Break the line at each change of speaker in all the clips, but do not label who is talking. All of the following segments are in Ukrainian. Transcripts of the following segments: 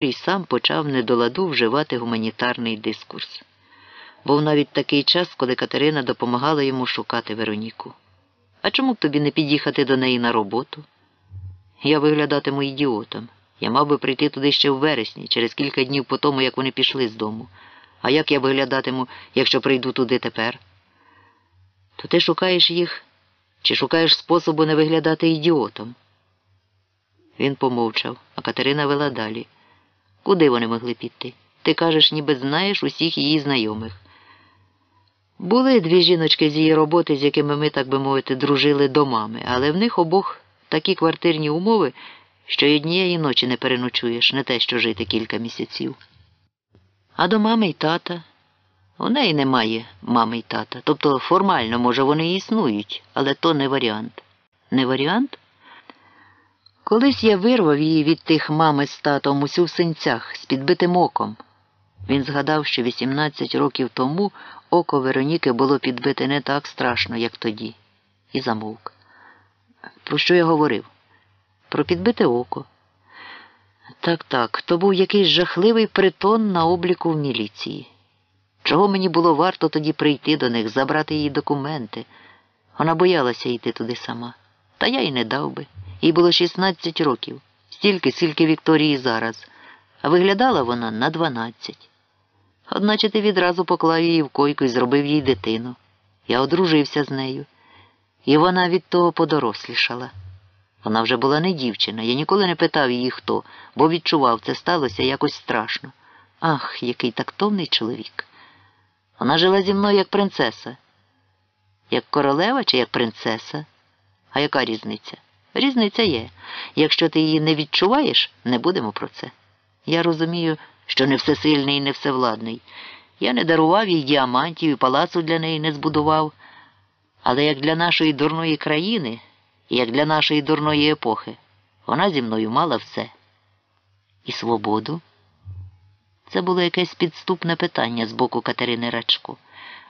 і сам почав недоладу вживати гуманітарний дискурс. Був навіть такий час, коли Катерина допомагала йому шукати Вероніку. А чому б тобі не під'їхати до неї на роботу? Я виглядатиму ідіотом. Я мав би прийти туди ще в вересні, через кілька днів по тому, як вони пішли з дому. А як я виглядатиму, якщо прийду туди тепер? То ти шукаєш їх чи шукаєш способу не виглядати ідіотом? Він помовчав, а Катерина вела далі. Куди вони могли піти? Ти кажеш, ніби знаєш усіх її знайомих. Були дві жіночки з її роботи, з якими ми, так би мовити, дружили домами, але в них обох такі квартирні умови, що й однієї ночі не переночуєш, не те, що жити кілька місяців. А до мами й тата. У неї немає мами й тата. Тобто формально, може, вони існують, але то не варіант. Не варіант? Колись я вирвав її від тих мами з татом усю в синцях з підбитим оком. Він згадав, що 18 років тому око Вероніки було підбите не так страшно, як тоді, і замовк. Про що я говорив? Про підбите око. Так, так, то був якийсь жахливий притон на обліку в міліції. Чого мені було варто тоді прийти до них, забрати її документи? Вона боялася йти туди сама. Та я й не дав би. Їй було 16 років, стільки, скільки Вікторії зараз, а виглядала вона на 12. Одначе ти відразу поклав її в койку і зробив їй дитину. Я одружився з нею, і вона від того подорослішала. Вона вже була не дівчина, я ніколи не питав її хто, бо відчував, це сталося якось страшно. Ах, який тактовний чоловік. Вона жила зі мною як принцеса. Як королева чи як принцеса? А яка різниця? Різниця є. Якщо ти її не відчуваєш, не будемо про це. Я розумію, що не всесильний і не всевладний. Я не дарував їй діамантів і палацу для неї не збудував. Але як для нашої дурної країни, як для нашої дурної епохи, вона зі мною мала все. І свободу? Це було якесь підступне питання з боку Катерини Рачко,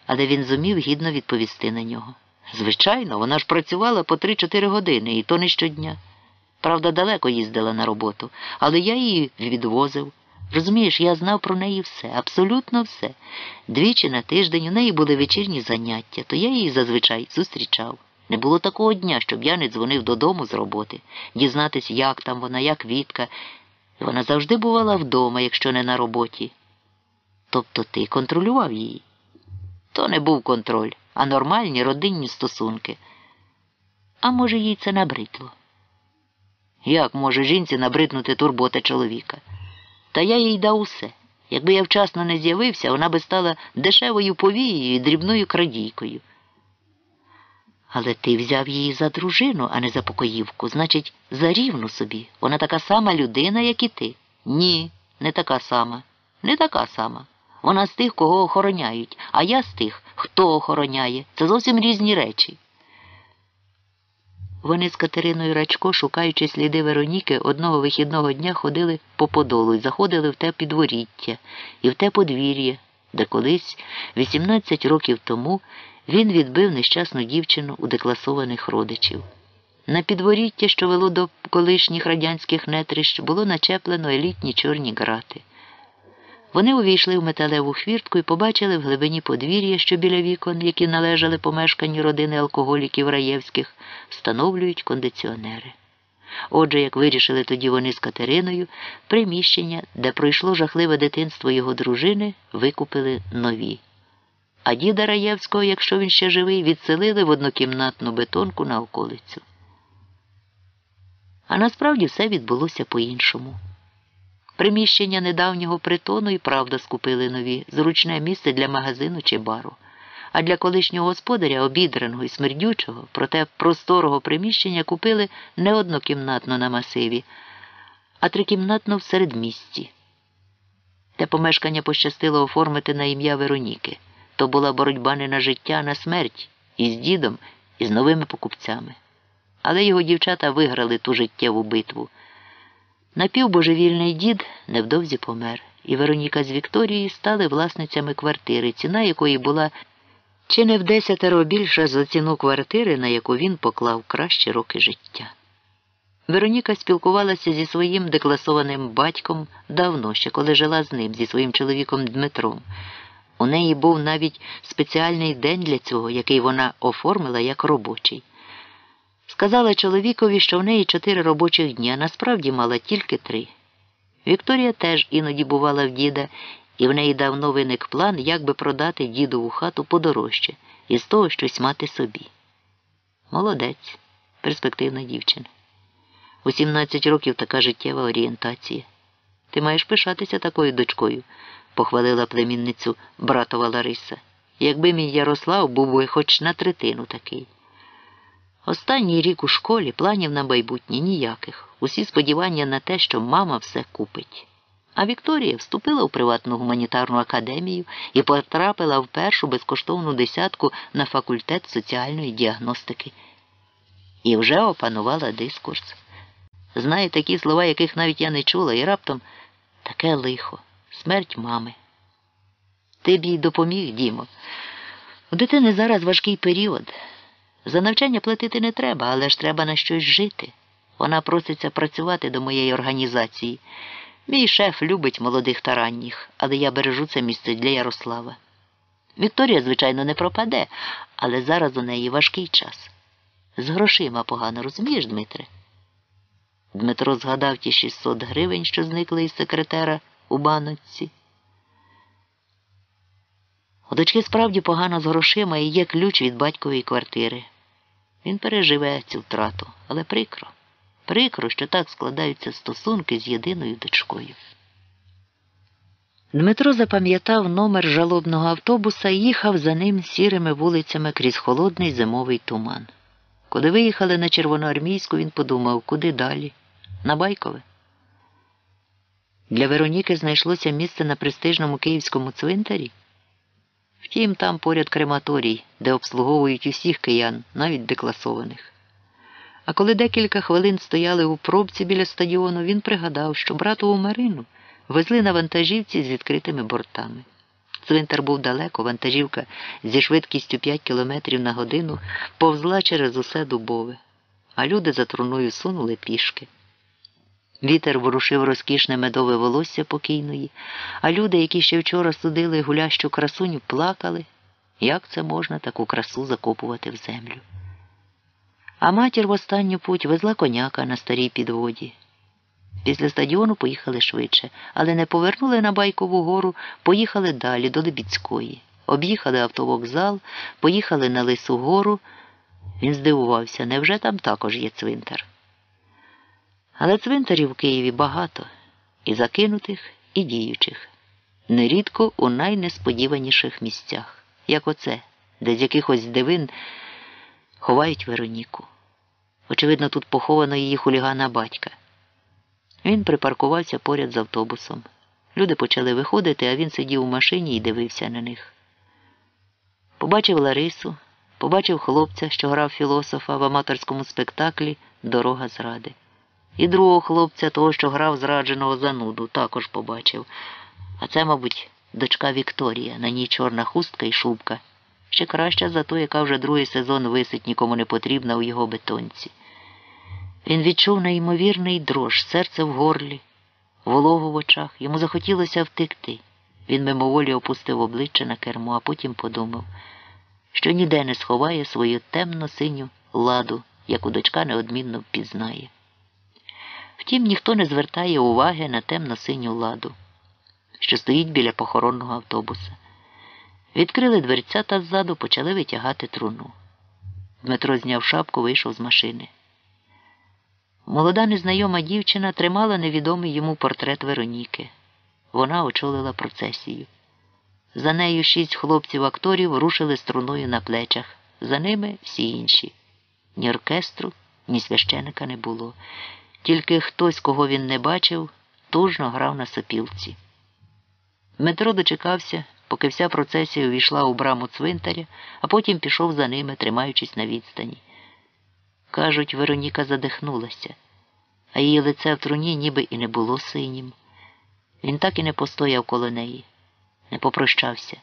але він зумів гідно відповісти на нього. Звичайно, вона ж працювала по 3-4 години, і то не щодня. Правда, далеко їздила на роботу, але я її відвозив. Розумієш, я знав про неї все, абсолютно все. Двічі на тиждень у неї були вечірні заняття, то я її зазвичай зустрічав. Не було такого дня, щоб я не дзвонив додому з роботи, дізнатись, як там вона, як Вітка. Вона завжди бувала вдома, якщо не на роботі. Тобто ти контролював її. То не був контроль, а нормальні родинні стосунки. А може, їй це набридло? Як може жінці набриднути турбота чоловіка? Та я їй дав усе. Якби я вчасно не з'явився, вона би стала дешевою повією і дрібною крадійкою. Але ти взяв її за дружину, а не за покоївку, значить, за рівну собі. Вона така сама людина, як і ти. Ні, не така сама. Не така сама. Вона з тих, кого охороняють, а я з тих, хто охороняє. Це зовсім різні речі. Вони з Катериною Рачко, шукаючи сліди Вероніки, одного вихідного дня ходили по подолу і заходили в те підворіття і в те подвір'я, де колись, 18 років тому, він відбив нещасну дівчину у декласованих родичів. На підворіття, що вело до колишніх радянських нетрищ, було начеплено елітні чорні грати. Вони увійшли в металеву хвіртку і побачили в глибині подвір'я, що біля вікон, які належали помешканні родини алкоголіків раєвських, встановлюють кондиціонери. Отже, як вирішили тоді вони з Катериною, приміщення, де пройшло жахливе дитинство його дружини, викупили нові. А діда Раєвського, якщо він ще живий, відселили в однокімнатну бетонку на околицю. А насправді все відбулося по-іншому. Приміщення недавнього притону і правда скупили нові, зручне місце для магазину чи бару. А для колишнього господаря, обідраного і смердючого, проте просторого приміщення купили не однокімнатно на масиві, а трикімнатно в середмісті. Те помешкання пощастило оформити на ім'я Вероніки. То була боротьба не на життя, а на смерть із дідом і з новими покупцями. Але його дівчата виграли ту життєву битву. Напівбожевільний дід невдовзі помер, і Вероніка з Вікторії стали власницями квартири, ціна якої була чи не в десятеро більша за ціну квартири, на яку він поклав кращі роки життя. Вероніка спілкувалася зі своїм декласованим батьком давно, ще коли жила з ним, зі своїм чоловіком Дмитром. У неї був навіть спеціальний день для цього, який вона оформила як робочий. Сказала чоловікові, що в неї чотири робочих дні, а насправді мала тільки три. Вікторія теж іноді бувала в діда, і в неї давно виник план, як би продати дідову хату подорожче і з того щось мати собі. Молодець, перспективна дівчина. У 17 років така життєва орієнтація. Ти маєш пишатися такою дочкою, похвалила племінницю братова Лариса. Якби мій Ярослав був би хоч на третину такий. Останній рік у школі планів на майбутнє ніяких. Усі сподівання на те, що мама все купить. А Вікторія вступила в приватну гуманітарну академію і потрапила в першу безкоштовну десятку на факультет соціальної діагностики. І вже опанувала дискурс. Знає такі слова, яких навіть я не чула, і раптом таке лихо, смерть мами. Ти б їй допоміг, Дімо. У дитини зараз важкий період. За навчання платити не треба, але ж треба на щось жити. Вона проситься працювати до моєї організації. Мій шеф любить молодих та ранніх, але я бережу це місце для Ярослава. Вікторія, звичайно, не пропаде, але зараз у неї важкий час. З грошима погано, розумієш, Дмитре? Дмитро згадав ті 600 гривень, що зникли із секретера у баночці. У дочки справді погано з грошима і є ключ від батькової квартири. Він переживе цю втрату, але прикро. Прикро, що так складаються стосунки з єдиною дочкою. Дмитро запам'ятав номер жалобного автобуса і їхав за ним сірими вулицями крізь холодний зимовий туман. Коли виїхали на Червоноармійську, він подумав, куди далі? На Байкове. Для Вероніки знайшлося місце на престижному київському цвинтарі. Втім, там поряд крематорій, де обслуговують усіх киян, навіть декласованих. А коли декілька хвилин стояли у пробці біля стадіону, він пригадав, що братову Марину везли на вантажівці з відкритими бортами. Цвинтар був далеко, вантажівка зі швидкістю 5 км на годину повзла через усе дубове, а люди за труною сунули пішки. Вітер ворушив розкішне медове волосся покійної, а люди, які ще вчора судили гулящу красуню, плакали, як це можна таку красу закопувати в землю. А матір в останню путь везла коняка на старій підводі. Після стадіону поїхали швидше, але не повернули на Байкову гору, поїхали далі до Лебідської. Об'їхали автовокзал, поїхали на Лису гору. Він здивувався, невже там також є цвинтар? Але цвинтарів в Києві багато і закинутих, і діючих, нерідко у найнесподіваніших місцях, як оце, де з якихось дивин ховають Вероніку. Очевидно, тут поховано її хулігана батька. Він припаркувався поряд з автобусом. Люди почали виходити, а він сидів у машині і дивився на них. Побачив Ларису, побачив хлопця, що грав філософа в аматорському спектаклі Дорога зради. І другого хлопця, того, що грав зрадженого зануду, також побачив. А це, мабуть, дочка Вікторія, на ній чорна хустка і шубка. Ще краща за ту, яка вже другий сезон висить нікому не потрібна у його бетонці. Він відчув неймовірний дрож, серце в горлі, вологу в очах. Йому захотілося втекти. Він мимоволі опустив обличчя на кермо, а потім подумав, що ніде не сховає свою темно-синю ладу, яку дочка неодмінно впізнає. Втім, ніхто не звертає уваги на темно-синю ладу, що стоїть біля похоронного автобуса. Відкрили дверця та ззаду почали витягати труну. Дмитро зняв шапку, вийшов з машини. Молода незнайома дівчина тримала невідомий йому портрет Вероніки. Вона очолила процесію. За нею шість хлопців-акторів рушили струною на плечах, за ними всі інші. Ні оркестру, ні священика не було. Тільки хтось, кого він не бачив, тужно грав на сопілці. Дмитро дочекався, поки вся процесія увійшла у браму цвинтаря, а потім пішов за ними, тримаючись на відстані. Кажуть, Вероніка задихнулася, а її лице в труні ніби і не було синім. Він так і не постояв коло неї, не попрощався,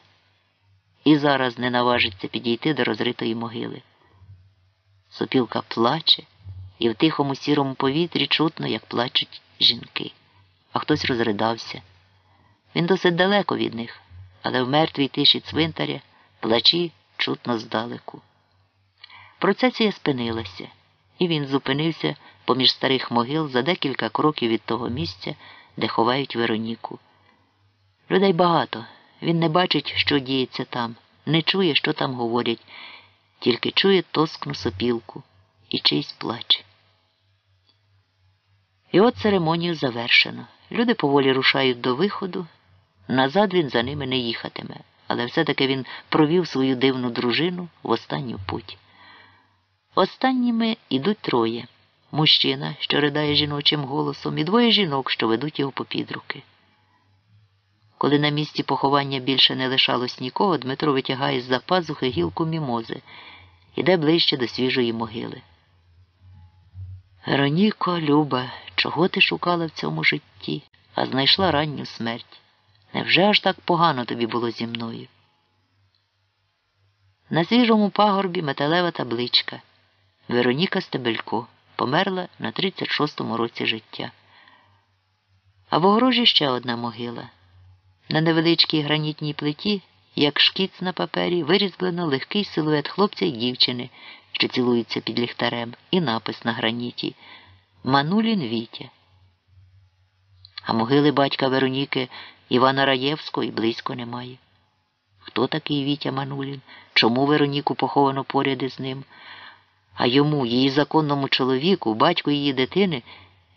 і зараз не наважиться підійти до розритої могили. Сопілка плаче і в тихому сірому повітрі чутно, як плачуть жінки, а хтось розридався. Він досить далеко від них, але в мертвій тиші цвинтаря плачі чутно здалеку. Процесія спинилася, і він зупинився поміж старих могил за декілька кроків від того місця, де ховають Вероніку. Людей багато. Він не бачить, що діється там, не чує, що там говорять, тільки чує тоскну сопілку і чийсь плач. І от церемонію завершено. Люди поволі рушають до виходу. Назад він за ними не їхатиме, але все-таки він провів свою дивну дружину в останню путь. Останніми ідуть троє мужчина, що ридає жіночим голосом, і двоє жінок, що ведуть його попід руки. Коли на місці поховання більше не лишалось нікого, Дмитро витягає з-за пазухи гілку мімози, іде ближче до свіжої могили. Вероніко, Люба, чого ти шукала в цьому житті, а знайшла ранню смерть? Невже аж так погано тобі було зі мною? На свіжому пагорбі металева табличка. Вероніка Стебелько померла на 36-му році життя. А в огорожі ще одна могила. На невеличкій гранітній плиті, як шкіц на папері, вирізблено легкий силует хлопця й дівчини, що цілуються під ліхтарем, і напис на граніті Манулін Вітя. А могили батька Вероніки Івана Раєвського і близько немає. Хто такий Вітя Манулін? Чому Вероніку поховано поряд із ним? А йому, її законному чоловіку, батьку її дитини,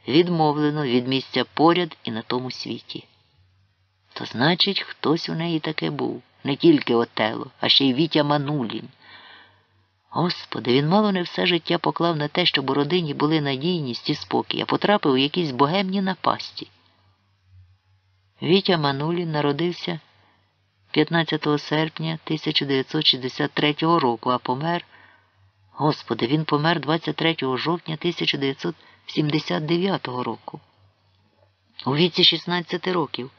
відмовлено від місця поряд і на тому світі. То значить, хтось у неї таке був, не тільки Отело, а ще й Вітя Манулін. Господи, він мало не все життя поклав на те, щоб у родині були надійність і спокій, а потрапив у якісь богемні напасті. Вітя Манулін народився 15 серпня 1963 року, а помер. Господи, він помер 23 жовтня 1979 року. У віці 16 років,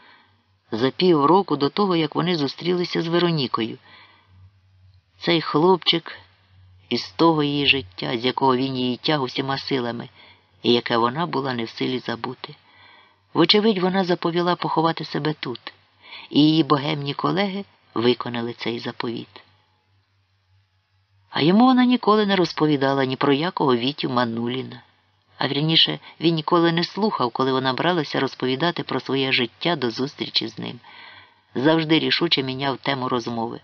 за пів року до того, як вони зустрілися з Веронікою. Цей хлопчик із того її життя, з якого він її тяг усіма силами, і яке вона була не в силі забути. Вочевидь, вона заповіла поховати себе тут, і її богемні колеги виконали цей заповіт. А йому вона ніколи не розповідала ні про якого Вітю Мануліна. А вірніше, він ніколи не слухав, коли вона бралася розповідати про своє життя до зустрічі з ним. Завжди рішуче міняв тему розмови.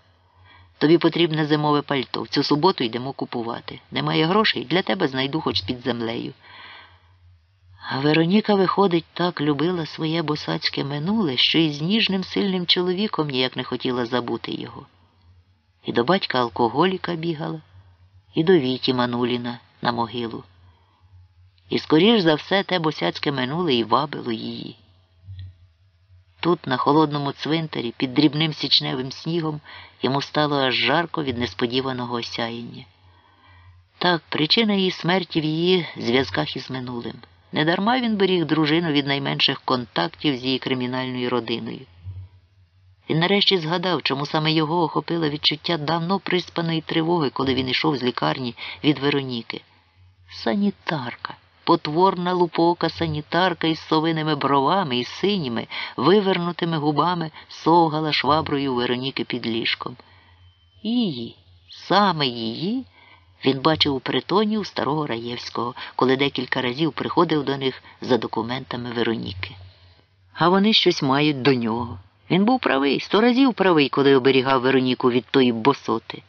Тобі потрібне зимове пальто. В цю суботу йдемо купувати. Немає грошей, для тебе знайду хоч під землею. А Вероніка, виходить, так любила своє босацьке минуле, що із ніжним сильним чоловіком ніяк не хотіла забути його. І до батька алкоголіка бігала, і до Віті Мануліна на могилу. І скоріш за все те босяцьке минуле і вабило її. Тут, на холодному цвинтарі, під дрібним січневим снігом, йому стало аж жарко від несподіваного осяяння. Так, причина її смерті в її зв'язках із минулим. Недарма він беріг дружину від найменших контактів з її кримінальною родиною. Він нарешті згадав, чому саме його охопило відчуття давно приспаної тривоги, коли він йшов з лікарні від Вероніки. Санітарка, потворна лупока санітарка із совиними бровами і синіми, вивернутими губами совгала шваброю Вероніки під ліжком. Її, саме її, він бачив у притоні у старого Раєвського, коли декілька разів приходив до них за документами Вероніки. А вони щось мають до нього. Він був правий, сто разів правий, коли оберігав Вероніку від тої босоти.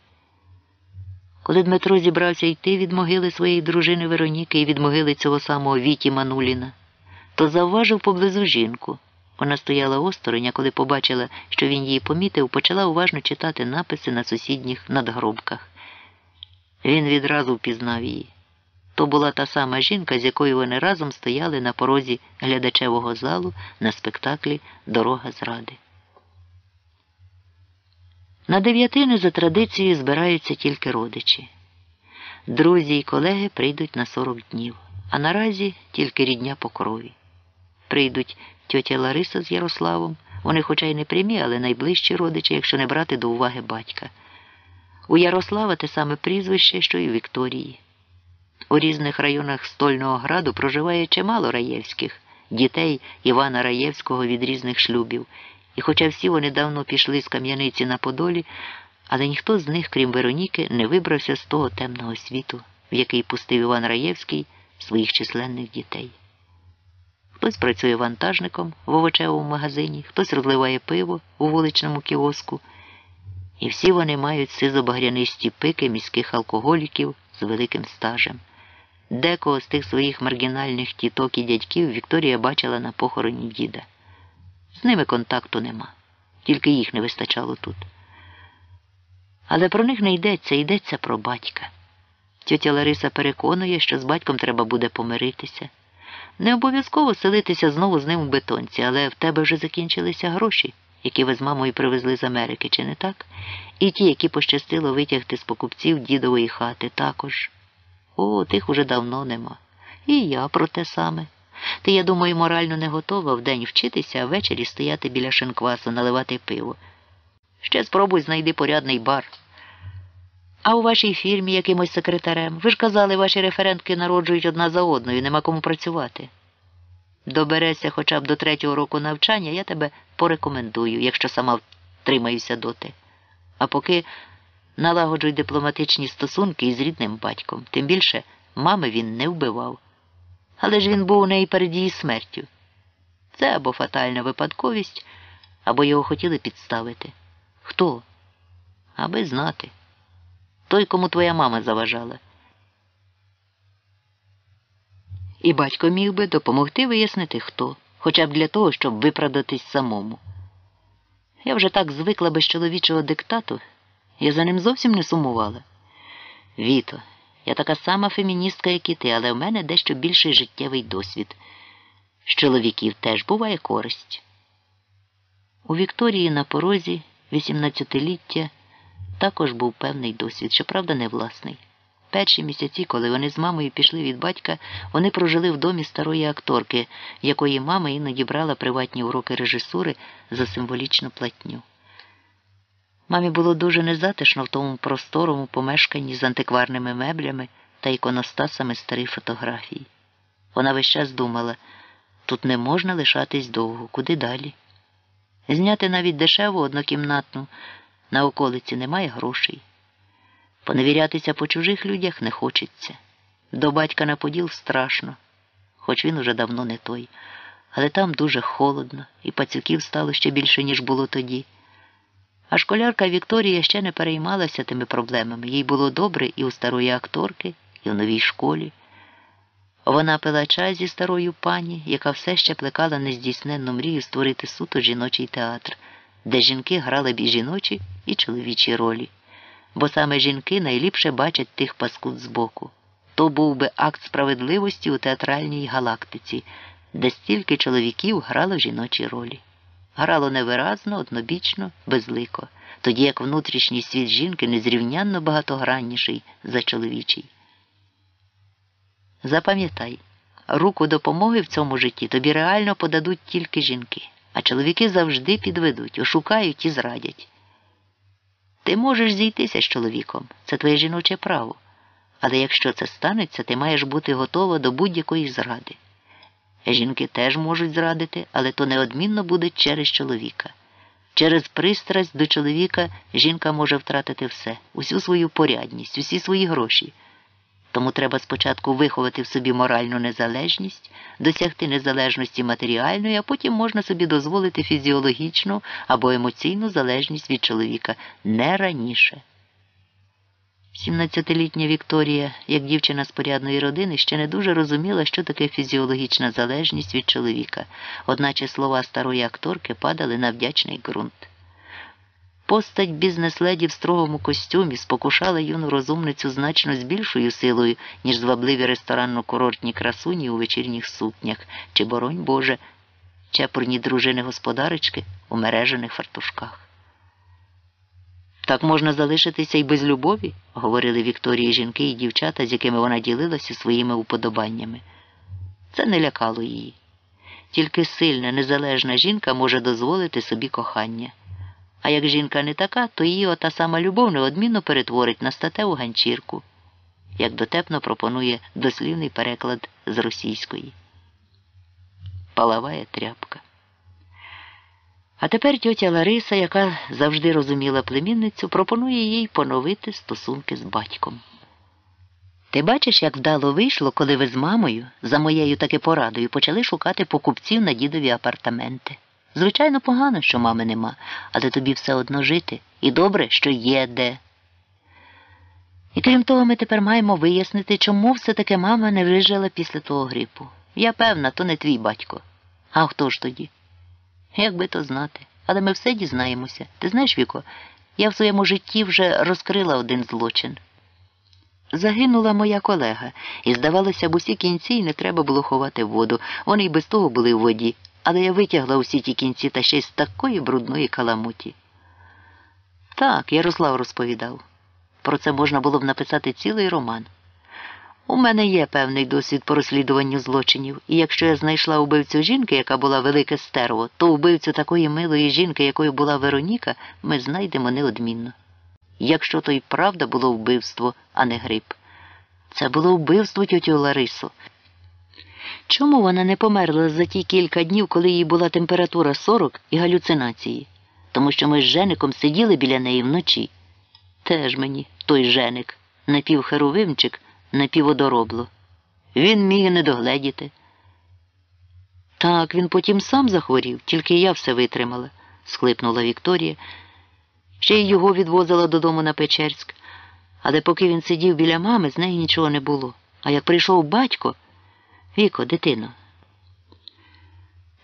Коли Дмитро зібрався йти від могили своєї дружини Вероніки і від могили цього самого Віті Мануліна, то завважив поблизу жінку. Вона стояла осторонь, а коли побачила, що він її помітив, почала уважно читати написи на сусідніх надгробках. Він відразу впізнав її. То була та сама жінка, з якою вони разом стояли на порозі глядачевого залу на спектаклі Дорога зради. На дев'ятини за традицією збираються тільки родичі. Друзі і колеги прийдуть на 40 днів, а наразі тільки рідня по крові. Прийдуть тьотя Лариса з Ярославом, вони хоча й не прямі, але найближчі родичі, якщо не брати до уваги батька. У Ярослава те саме прізвище, що й у Вікторії. У різних районах стольного граду проживає чимало раєвських, дітей Івана Раєвського від різних шлюбів. І хоча всі вони давно пішли з кам'яниці на Подолі, але ніхто з них, крім Вероніки, не вибрався з того темного світу, в який пустив Іван Раєвський своїх численних дітей. Хтось працює вантажником в овочевому магазині, хтось розливає пиво у вуличному кіоску, і всі вони мають сизобагрянисті пики міських алкоголіків з великим стажем. Декого з тих своїх маргінальних тіток і дядьків Вікторія бачила на похороні діда. З ними контакту нема, тільки їх не вистачало тут. Але про них не йдеться, йдеться про батька. Тетя Лариса переконує, що з батьком треба буде помиритися. Не обов'язково селитися знову з ним у бетонці, але в тебе вже закінчилися гроші, які ви з мамою привезли з Америки, чи не так? І ті, які пощастило витягти з покупців дідової хати, також. О, тих уже давно нема. І я про те саме. Ти, я думаю, морально не готова вдень вчитися, а ввечері стояти біля шинквасу, наливати пиво. Ще спробуй знайди порядний бар. А у вашій фірмі якимось секретарем? Ви ж казали, ваші референтки народжують одна за одною, нема кому працювати. Доберешся хоча б до третього року навчання, я тебе порекомендую, якщо сама втримаюся доти. А поки налагоджуй дипломатичні стосунки із рідним батьком, тим більше мами він не вбивав. Але ж він був у неї перед її смертю. Це або фатальна випадковість, або його хотіли підставити. Хто? Аби знати. Той, кому твоя мама заважала. І батько міг би допомогти вияснити, хто, хоча б для того, щоб виправдатись самому. Я вже так звикла без чоловічого диктату, я за ним зовсім не сумувала. Віто, я така сама феміністка, як і ти, але в мене дещо більший життєвий досвід. З чоловіків теж буває користь. У Вікторії на порозі 18-ліття також був певний досвід, щоправда, не власний. Перші місяці, коли вони з мамою пішли від батька, вони прожили в домі старої акторки, якої мама іноді брала приватні уроки режисури за символічну платню. Мамі було дуже незатишно в тому просторому помешканні з антикварними меблями та іконостасами старих фотографій. Вона весь час думала тут не можна лишатись довго, куди далі. Зняти навіть дешеву однокімнатну на околиці немає грошей. Поневірятися по чужих людях не хочеться. До батька на поділ страшно, хоч він уже давно не той. Але там дуже холодно, і пацюків стало ще більше, ніж було тоді. А школярка Вікторія ще не переймалася тими проблемами. Їй було добре і у старої акторки, і в новій школі. Вона пила чай зі старою пані, яка все ще плекала нездійсненну мрію створити суто жіночий театр, де жінки грали б і жіночі і чоловічі ролі. Бо саме жінки найліпше бачать тих паскуд збоку. То був би акт справедливості у театральній галактиці, де стільки чоловіків грало жіночі ролі. Грало невиразно, однобічно, безлико, тоді як внутрішній світ жінки незрівнянно багатогранніший за чоловічий. Запам'ятай, руку допомоги в цьому житті тобі реально подадуть тільки жінки, а чоловіки завжди підведуть, ошукають і зрадять. Ти можеш зійтися з чоловіком, це твоє жіноче право. Але якщо це станеться, ти маєш бути готова до будь-якої зради. Жінки теж можуть зрадити, але то неодмінно буде через чоловіка. Через пристрасть до чоловіка жінка може втратити все, усю свою порядність, усі свої гроші. Тому треба спочатку виховати в собі моральну незалежність, досягти незалежності матеріальної, а потім можна собі дозволити фізіологічну або емоційну залежність від чоловіка не раніше. 17-літня Вікторія, як дівчина з порядної родини, ще не дуже розуміла, що таке фізіологічна залежність від чоловіка, одначе слова старої акторки падали на вдячний ґрунт. Постать бізнес-леді в строгому костюмі спокушала юну розумницю значно з більшою силою, ніж звабливі ресторанно-курортні красуні у вечірніх сукнях чи, боронь Боже, чепурні дружини господарички у мережених фартушках. Так можна залишитися і без любові, говорили Вікторії жінки і дівчата, з якими вона ділилася своїми уподобаннями. Це не лякало її. Тільки сильна, незалежна жінка може дозволити собі кохання. А як жінка не така, то її ота сама любов неодмінно перетворить на статеву ганчірку. як дотепно пропонує дослівний переклад з російської. Палаває тряпка. А тепер тьотя Лариса, яка завжди розуміла племінницю, пропонує їй поновити стосунки з батьком. Ти бачиш, як вдало вийшло, коли ви з мамою, за моєю таки порадою, почали шукати покупців на дідові апартаменти. Звичайно, погано, що мами нема, але тобі все одно жити. І добре, що є де. І крім того, ми тепер маємо вияснити, чому все-таки мама не вижила після того грипу. Я певна, то не твій батько. А хто ж тоді? Як би то знати. Але ми все дізнаємося. Ти знаєш, Віко, я в своєму житті вже розкрила один злочин. Загинула моя колега, і, здавалося б, усі кінці й не треба було ховати воду. Вони й без того були в воді, але я витягла усі ті кінці та ще й з такої брудної каламуті. Так, Ярослав розповідав. Про це можна було б написати цілий роман. У мене є певний досвід по розслідуванню злочинів, і якщо я знайшла убивцю жінки, яка була велике стерво, то убивцю такої милої жінки, якою була Вероніка, ми знайдемо неодмінно. Якщо то й правда було вбивство, а не гриб. Це було вбивство тьотю Ларису. Чому вона не померла за ті кілька днів, коли їй була температура 40 і галюцинації? Тому що ми з Жеником сиділи біля неї вночі. Теж мені той Женик, напівхеровимчик, напіводоробло. Він міг не догледіти. Так, він потім сам захворів, тільки я все витримала, схлипнула Вікторія. Ще й його відвозила додому на Печерськ. Але поки він сидів біля мами, з неї нічого не було. А як прийшов батько, Віко, дитино.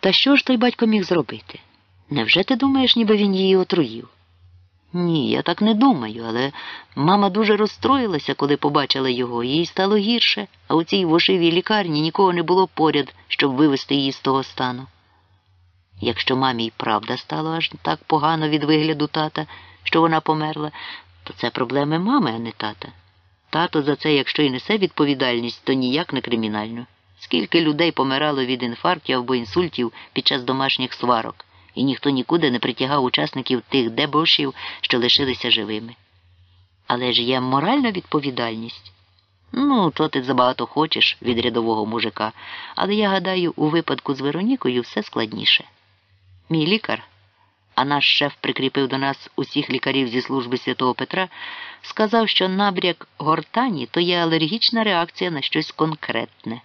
Та що ж той батько міг зробити? Невже ти думаєш, ніби він її отруїв? Ні, я так не думаю, але мама дуже розстроїлася, коли побачила його, їй стало гірше, а у цій вошивій лікарні нікого не було поряд, щоб вивести її з того стану. Якщо мамі й правда стало аж так погано від вигляду тата, що вона померла, то це проблеми мами, а не тата. Тато за це, якщо й несе відповідальність, то ніяк не кримінально. Скільки людей помирало від інфарктів або інсультів під час домашніх сварок, і ніхто нікуди не притягав учасників тих дебошів, що лишилися живими. Але ж є моральна відповідальність. Ну, то ти забагато хочеш від рядового мужика, але я гадаю, у випадку з Веронікою все складніше. Мій лікар, а наш шеф прикріпив до нас усіх лікарів зі служби святого Петра, сказав, що набряк гортані то є алергічна реакція на щось конкретне.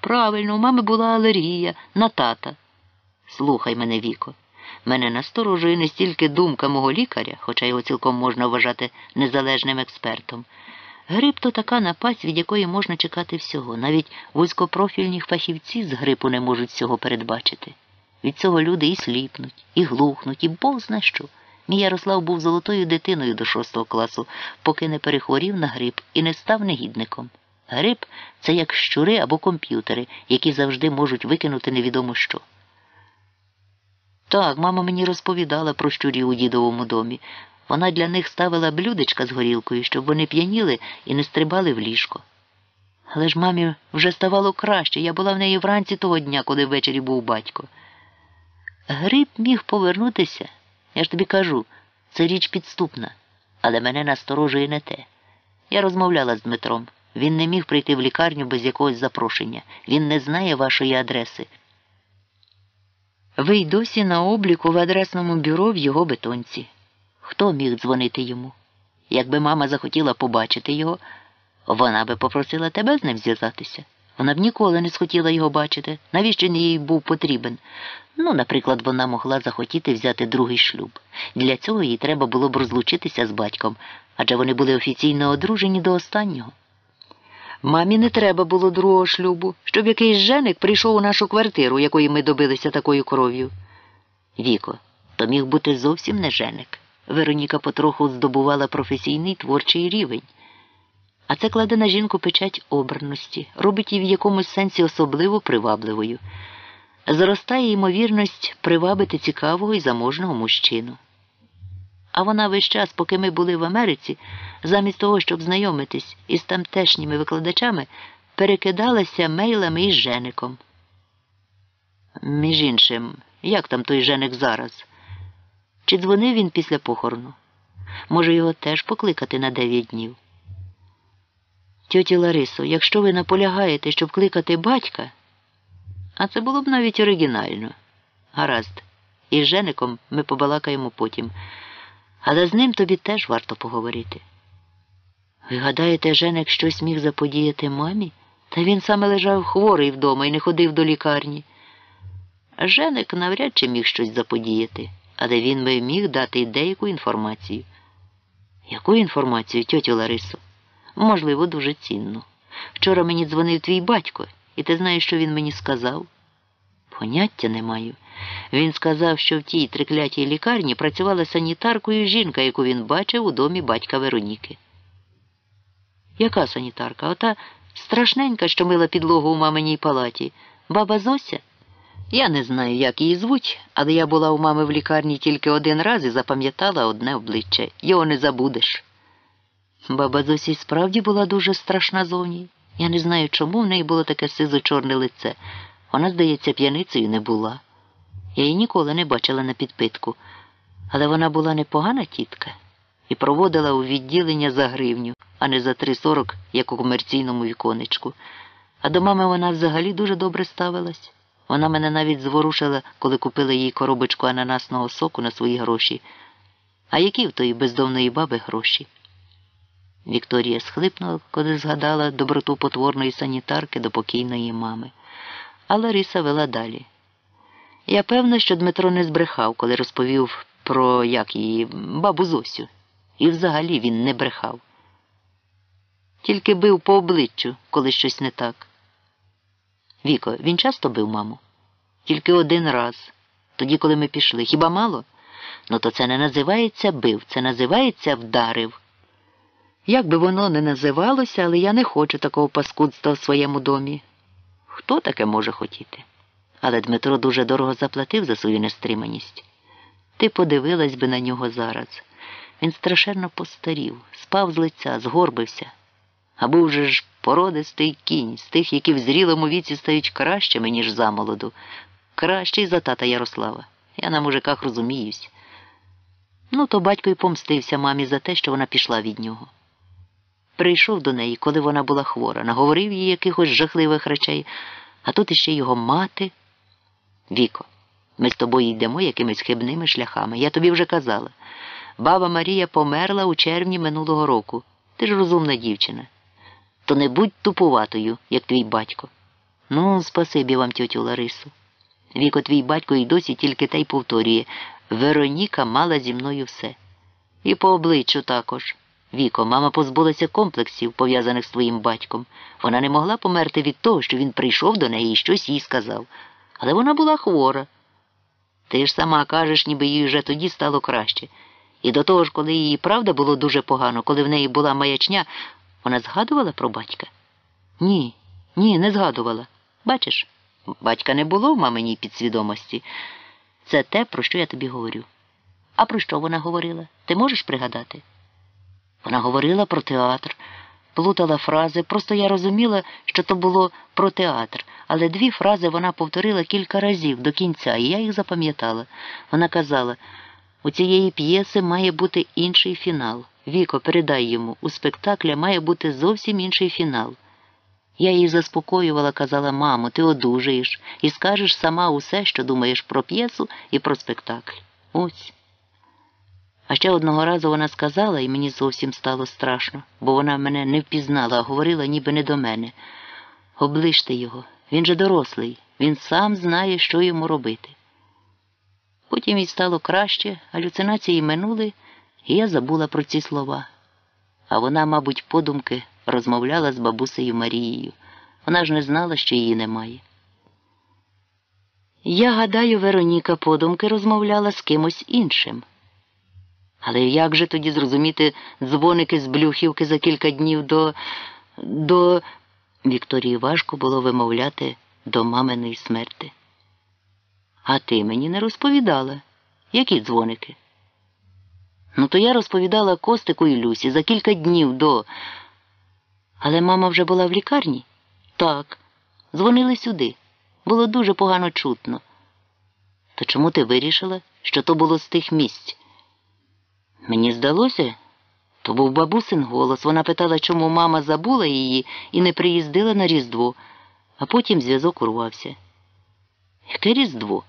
Правильно, у мами була алергія на тата. Слухай мене, Віко. Мене насторожує не стільки думка мого лікаря, хоча його цілком можна вважати незалежним експертом. Грип то така напасть, від якої можна чекати всього. Навіть вузькопрофільні фахівці з грипу не можуть цього передбачити. Від цього люди і сліпнуть, і глухнуть, і Бог зна що. Мій Ярослав був золотою дитиною до шостого класу, поки не перехворів на грип і не став негідником. Грип це як щури або комп'ютери, які завжди можуть викинути невідомо що. Так, мама мені розповідала про щурів у дідовому домі. Вона для них ставила блюдечка з горілкою, щоб вони п'яніли і не стрибали в ліжко. Але ж мамі вже ставало краще. Я була в неї вранці того дня, коли ввечері був батько. Гриб міг повернутися, я ж тобі кажу, це річ підступна, але мене насторожує не те. Я розмовляла з Дмитром. Він не міг прийти в лікарню без якогось запрошення. Він не знає вашої адреси. Ви й досі на обліку в адресному бюро в його бетонці. Хто міг дзвонити йому? Якби мама захотіла побачити його, вона би попросила тебе з ним зв'язатися. Вона б ніколи не схотіла його бачити, навіщо він їй був потрібен. Ну, наприклад, вона могла захотіти взяти другий шлюб. Для цього їй треба було б розлучитися з батьком, адже вони були офіційно одружені до останнього. Мамі не треба було другого шлюбу, щоб якийсь женик прийшов у нашу квартиру, якої ми добилися такою кров'ю. Віко, то міг бути зовсім не женик. Вероніка потроху здобувала професійний творчий рівень. А це кладе на жінку печать обраності, робить її в якомусь сенсі особливо привабливою. Зростає ймовірність привабити цікавого і заможного мужчину. А вона весь час, поки ми були в Америці, замість того, щоб знайомитись із тамтешніми викладачами, перекидалася мейлами із Жеником. Між іншим, як там той Женик зараз? Чи дзвонив він після похорону? Може, його теж покликати на дев'ять днів? Тьоті Ларисо, якщо ви наполягаєте, щоб кликати батька, а це було б навіть оригінально. Гаразд, із Жеником ми побалакаємо потім, але з ним тобі теж варто поговорити. Ви гадаєте, Женик щось міг заподіяти мамі? Та він саме лежав хворий вдома і не ходив до лікарні. А Женик навряд чи міг щось заподіяти, але він би міг дати й деяку інформацію. Яку інформацію, тьотю Ларисо? Можливо, дуже цінну. Вчора мені дзвонив твій батько, і ти знаєш, що він мені сказав? Поняття не маю. Він сказав, що в тій триклятій лікарні працювала санітаркою жінка, яку він бачив у домі батька Вероніки. Яка санітарка? Ота страшненька, що мила підлогу у маминій палаті. Баба Зося? Я не знаю, як її звуть, але я була у мами в лікарні тільки один раз і запам'ятала одне обличчя. Його не забудеш. Баба Зося й справді була дуже страшна зовні. Я не знаю, чому в неї було таке сизо-чорне лице. Вона, здається, п'яницею не була. Я її ніколи не бачила на підпитку, але вона була непогана тітка і проводила у відділення за гривню, а не за 3,40, як у комерційному віконечку. А до мами вона взагалі дуже добре ставилась. Вона мене навіть зворушила, коли купила їй коробочку ананасного соку на свої гроші. А які в тої бездомної баби гроші? Вікторія схлипнула, коли згадала доброту потворної санітарки до покійної мами. А Лариса вела далі. Я певна, що Дмитро не збрехав, коли розповів про як її бабу Зосю. І взагалі він не брехав. Тільки бив по обличчю, коли щось не так. Віко, він часто бив маму? Тільки один раз. Тоді, коли ми пішли. Хіба мало? Ну то це не називається бив, це називається вдарив. Як би воно не називалося, але я не хочу такого паскудства в своєму домі. Хто таке може хотіти? Але Дмитро дуже дорого заплатив за свою нестриманість. Ти подивилась би на нього зараз. Він страшенно постарів, спав з лиця, згорбився. А був же ж породистий кінь, з тих, які в зрілому віці стають кращими, ніж замолоду. Кращий за тата Ярослава. Я на мужиках розуміюсь. Ну, то батько й помстився мамі за те, що вона пішла від нього. Прийшов до неї, коли вона була хвора, наговорив їй якихось жахливих речей, а тут іще його мати. Віко, ми з тобою йдемо якимись хибними шляхами. Я тобі вже казала. Баба Марія померла у червні минулого року. Ти ж розумна дівчина. То не будь тупуватою, як твій батько. Ну, спасибі вам, тьотю Ларису. Віко, твій батько і досі тільки те й повторює Вероніка мала зі мною все. І по обличчю також. Віко, мама позбулася комплексів, пов'язаних з твоїм батьком. Вона не могла померти від того, що він прийшов до неї і щось їй сказав. Але вона була хвора. Ти ж сама кажеш, ніби їй вже тоді стало краще. І до того ж, коли їй правда було дуже погано, коли в неї була маячня, вона згадувала про батька? Ні, ні, не згадувала. Бачиш, батька не було в маминій підсвідомості. Це те, про що я тобі говорю. А про що вона говорила? Ти можеш пригадати? Вона говорила про театр, плутала фрази, просто я розуміла, що то було про театр, але дві фрази вона повторила кілька разів до кінця, і я їх запам'ятала. Вона казала, у цієї п'єси має бути інший фінал. Віко, передай йому, у спектакля має бути зовсім інший фінал. Я її заспокоювала, казала, мамо, ти одужаєш і скажеш сама усе, що думаєш про п'єсу і про спектакль. Ось. А ще одного разу вона сказала, і мені зовсім стало страшно, бо вона мене не впізнала, а говорила ніби не до мене. Оближте його, він же дорослий, він сам знає, що йому робити. Потім їй стало краще, галюцинації минули, і я забула про ці слова. А вона, мабуть, подумки розмовляла з бабусею Марією. Вона ж не знала, що її немає. Я гадаю, Вероніка подумки розмовляла з кимось іншим. Але як же тоді зрозуміти дзвоники з Блюхівки за кілька днів до. до. Вікторії важко було вимовляти до маминої смерти. А ти мені не розповідала, які дзвоники? Ну, то я розповідала Костику і Люсі за кілька днів до. Але мама вже була в лікарні? Так. Дзвонили сюди. Було дуже погано чутно. То чому ти вирішила, що то було з тих місць? Мені здалося,
То був бабусин голос. Вона питала, чому мама забула її і не приїздила на Різдво, а потім зв'язок урвався. Яке Різдво?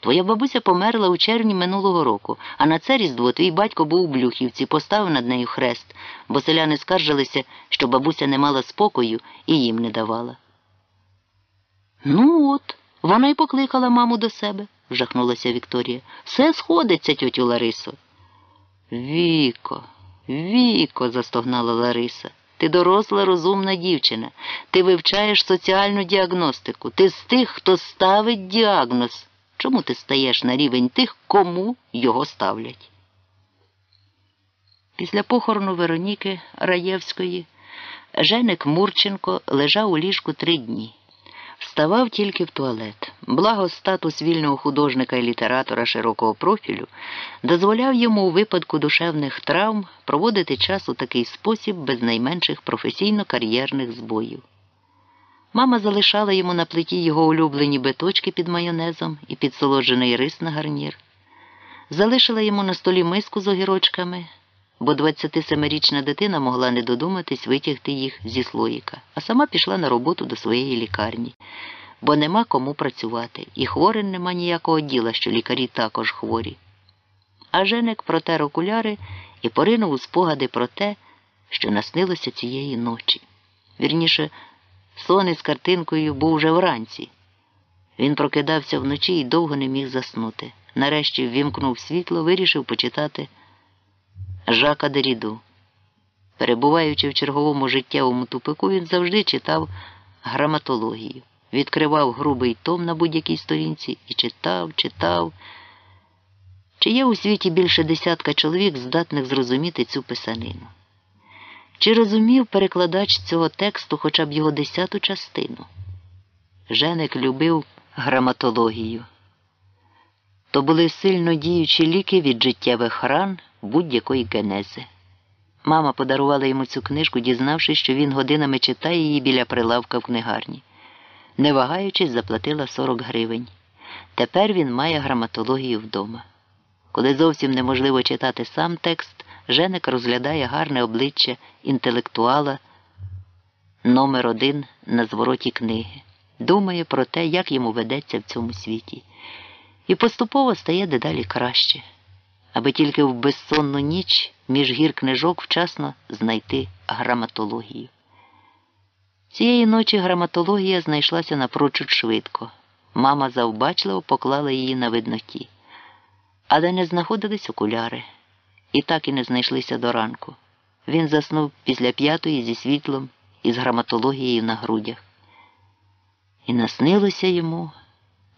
Твоя бабуся померла у червні минулого року, а на це Різдво твій батько був у Блюхівці, поставив над нею хрест, бо селяни скаржилися, що бабуся не мала спокою і їм не давала. Ну от, вона й покликала маму до себе, вжахнулася Вікторія. Все сходиться, тьотю Ларисо. Віко, Віко, застогнала Лариса. Ти доросла, розумна дівчина. Ти вивчаєш соціальну діагностику. Ти з тих, хто ставить діагноз. Чому ти стаєш на рівень тих, кому його ставлять? Після похорону Вероніки Раєвської Женик Мурченко лежав у ліжку три дні. Вставав тільки в туалет. Благо статус вільного художника і літератора широкого профілю дозволяв йому у випадку душевних травм проводити час у такий спосіб без найменших професійно-кар'єрних збоїв. Мама залишала йому на плиті його улюблені биточки під майонезом і підсолоджений рис на гарнір. Залишила йому на столі миску з огірочками, бо 27-річна дитина могла не додуматись витягти їх зі слоїка, а сама пішла на роботу до своєї лікарні, бо нема кому працювати, і хворим нема ніякого діла, що лікарі також хворі. А Женек протер окуляри і поринув у спогади про те, що наснилося цієї ночі. Вірніше, сон із картинкою був уже вранці. Він прокидався вночі і довго не міг заснути. Нарешті ввімкнув світло, вирішив почитати Жака Деріду. Перебуваючи в черговому життєвому тупику, він завжди читав граматологію, відкривав грубий том на будь-якій сторінці і читав, читав. Чи є у світі більше десятка чоловік, здатних зрозуміти цю писанину? Чи розумів перекладач цього тексту хоча б його десяту частину? Женик любив граматологію. То були сильно діючі ліки від життєвих ран будь-якої генези. Мама подарувала йому цю книжку, дізнавшись, що він годинами читає її біля прилавка в книгарні. Не вагаючись, заплатила 40 гривень. Тепер він має граматологію вдома. Коли зовсім неможливо читати сам текст, Женик розглядає гарне обличчя інтелектуала номер один на звороті книги, думає про те, як йому ведеться в цьому світі, і поступово стає дедалі краще, аби тільки в безсонну ніч між гір книжок вчасно знайти граматологію. Цієї ночі граматологія знайшлася напрочуд швидко. Мама завбачливо поклала її на видноті, але не знаходились окуляри і так і не знайшлися до ранку. Він заснув після п'ятої зі світлом і з граматологією на грудях. І наснилося йому,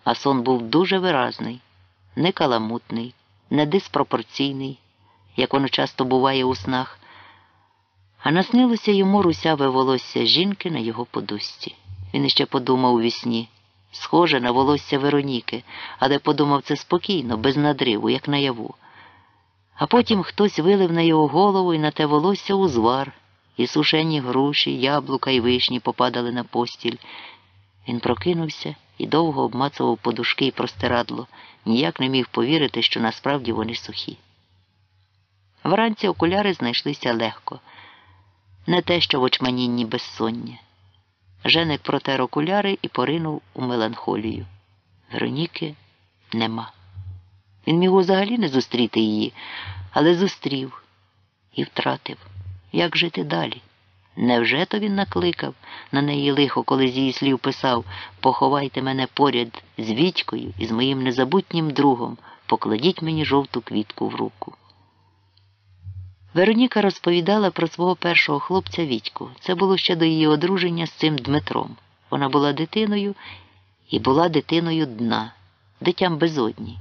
а сон був дуже виразний, не каламутний, не диспропорційний, як воно часто буває у снах, а наснилося йому русяве волосся жінки на його подусті. Він іще подумав у вісні, схоже на волосся Вероніки, але подумав це спокійно, без надриву, як наяву. А потім хтось вилив на його голову і на те волосся узвар, і сушені груші, яблука і вишні попадали на постіль. Він прокинувся і довго обмацував подушки і простирадло, ніяк не міг повірити, що насправді вони сухі. Вранці окуляри знайшлися легко, не те, що в очманінні безсоння. Женик протер окуляри і поринув у меланхолію. Вероніки нема. Він міг взагалі не зустріти її, але зустрів і втратив. Як жити далі? Невже то він накликав на неї лихо, коли з її слів писав Поховайте мене поряд з Вітькою і з моїм незабутнім другом, покладіть мені жовту квітку в руку. Вероніка розповідала про свого першого хлопця Вітьку. Це було ще до її одруження з цим Дмитром. Вона була дитиною і була дитиною дна, дитям безодні.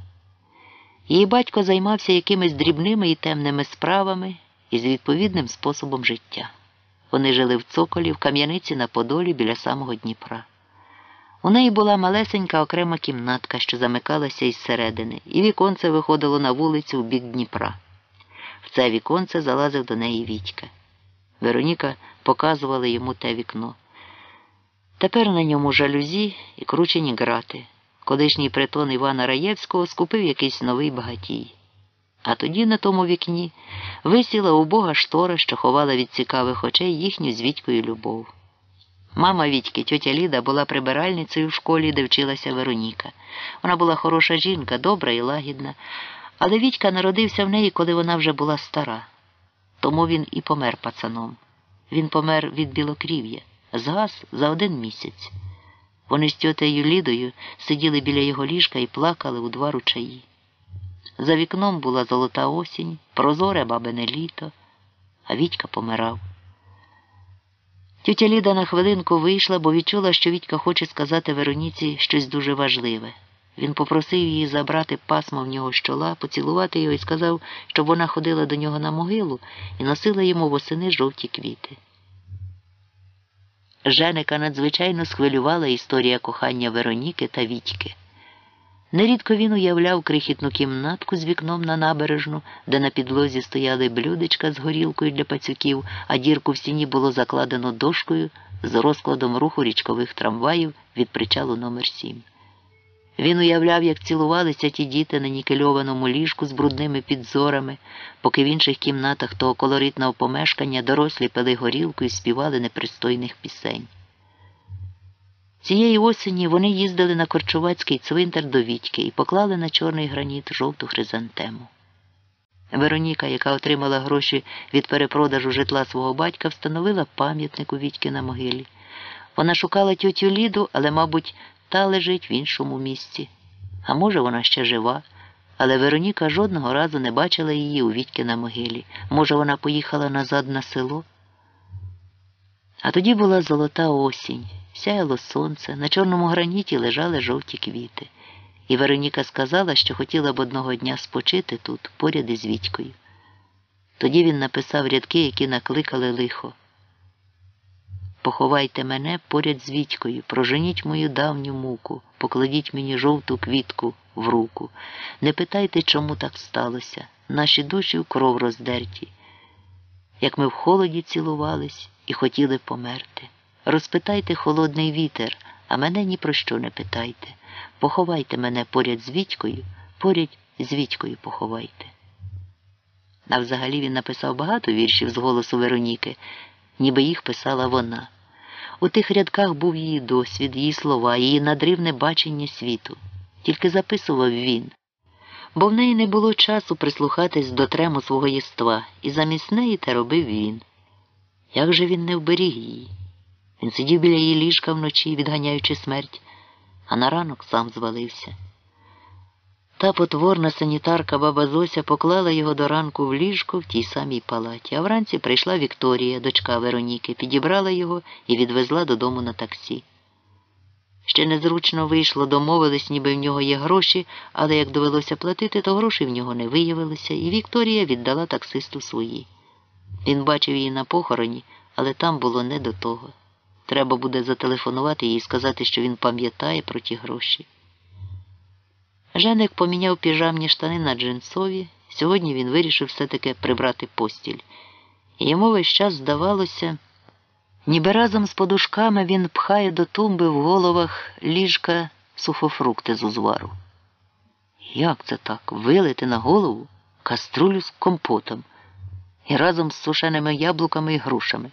Її батько займався якимись дрібними і темними справами і з відповідним способом життя. Вони жили в цоколі, в кам'яниці на Подолі біля самого Дніпра. У неї була малесенька окрема кімнатка, що замикалася із середини, і віконце виходило на вулицю в бік Дніпра. В це віконце залазив до неї Вітька. Вероніка показувала йому те вікно. Тепер на ньому жалюзі і кручені грати. Колишній притон Івана Раєвського скупив якийсь новий багатій. А тоді на тому вікні висіла убога штора, що ховала від цікавих очей їхню з Вітькою любов. Мама Вітьки, тьотя Ліда, була прибиральницею в школі, де вчилася Вероніка. Вона була хороша жінка, добра і лагідна, але Вітька народився в неї, коли вона вже була стара. Тому він і помер пацаном. Він помер від білокрів'я, згас за один місяць. Вони з тьотею Лідою сиділи біля його ліжка і плакали у два ручаї. За вікном була золота осінь, прозоре бабине літо, а Вітька помирав. Тетя Ліда на хвилинку вийшла, бо відчула, що Вітька хоче сказати Вероніці щось дуже важливе. Він попросив її забрати пасмо в нього з чола, поцілувати його і сказав, щоб вона ходила до нього на могилу і носила йому восени жовті квіти. Женика надзвичайно схвилювала історія кохання Вероніки та Вітьки. Нерідко він уявляв крихітну кімнатку з вікном на набережну, де на підлозі стояли блюдечка з горілкою для пацюків, а дірку в стіні було закладено дошкою з розкладом руху річкових трамваїв від причалу номер 7 Він уявляв, як цілувалися ті діти на нікельованому ліжку з брудними підзорами, поки в інших кімнатах того колоритного помешкання дорослі пили горілку і співали непристойних пісень. Цієї осені вони їздили на Корчувацький цвинтар до Вітьки і поклали на чорний граніт жовту хризантему. Вероніка, яка отримала гроші від перепродажу житла свого батька, встановила пам'ятник у Вітьки на могилі. Вона шукала тьотю Ліду, але, мабуть, та лежить в іншому місці. А може, вона ще жива, але Вероніка жодного разу не бачила її у Вітьки на могилі. Може, вона поїхала назад на село? А тоді була золота осінь, сяяло сонце, на чорному граніті лежали жовті квіти. І Вероніка сказала, що хотіла б одного дня спочити тут, поряд із Вітькою. Тоді він написав рядки, які накликали лихо. Поховайте мене поряд з Вітькою, проженіть мою давню муку, покладіть мені жовту квітку в руку. Не питайте, чому так сталося. Наші душі в кров роздерті. Як ми в холоді цілувались і хотіли померти. Розпитайте холодний вітер, а мене ні про що не питайте. Поховайте мене поряд з Вітькою, поряд з Вітькою поховайте. А взагалі він написав багато віршів з голосу Вероніки, ніби їх писала вона. У тих рядках був її досвід, її слова, її надривне бачення світу. Тільки записував він. Бо в неї не було часу прислухатись до трему свого єства, і замість неї те робив він. Як же він не вберіг її? Він сидів біля її ліжка вночі, відганяючи смерть, а на ранок сам звалився. Та потворна санітарка баба Зося поклала його до ранку в ліжко в тій самій палаті, а вранці прийшла Вікторія, дочка Вероніки, підібрала його і відвезла додому на таксі. Ще незручно вийшло, домовились, ніби в нього є гроші, але як довелося платити, то грошей в нього не виявилося, і Вікторія віддала таксисту свої. Він бачив її на похороні, але там було не до того. Треба буде зателефонувати їй і сказати, що він пам'ятає про ті гроші. Женик поміняв піжамні штани на джинсові. Сьогодні він вирішив все-таки прибрати постіль. І йому весь час здавалося, ніби разом з подушками він пхає до тумби в головах ліжка сухофрукти з узвару. Як це так? Вилити на голову каструлю з компотом і разом з сушеними яблуками і грушами.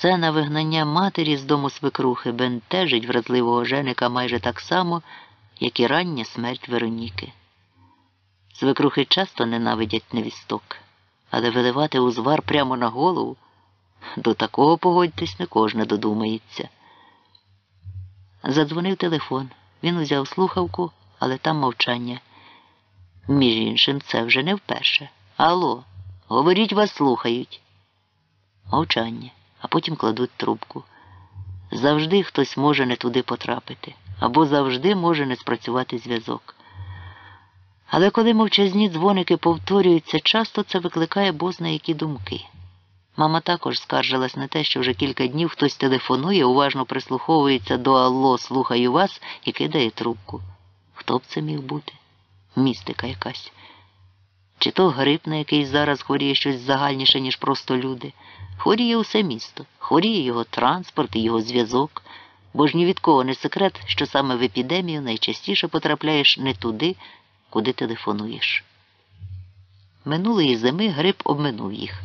Сцена вигнання матері з дому свекрухи бентежить вразливого женика майже так само, як і рання смерть Вероніки. Свекрухи часто ненавидять невісток, але виливати узвар прямо на голову до такого погодьтесь не кожна додумається. Задзвонив телефон. Він узяв слухавку, але там мовчання. Між іншим, це вже не вперше. Алло, говоріть, вас слухають. Мовчання а потім кладуть трубку. Завжди хтось може не туди потрапити, або завжди може не спрацювати зв'язок. Але коли мовчазні дзвоники повторюються, часто це викликає бозна які думки. Мама також скаржилась на те, що вже кілька днів хтось телефонує, уважно прислуховується до Алло, слухаю вас і кидає трубку. Хто б це міг бути? Містика якась. Чи то грип, на який зараз хворіє щось загальніше, ніж просто люди. Хворіє усе місто, хворіє його транспорт і його зв'язок, бо ж ні від кого не секрет, що саме в епідемію найчастіше потрапляєш не туди, куди телефонуєш. Минулої зими гриб обминув їх,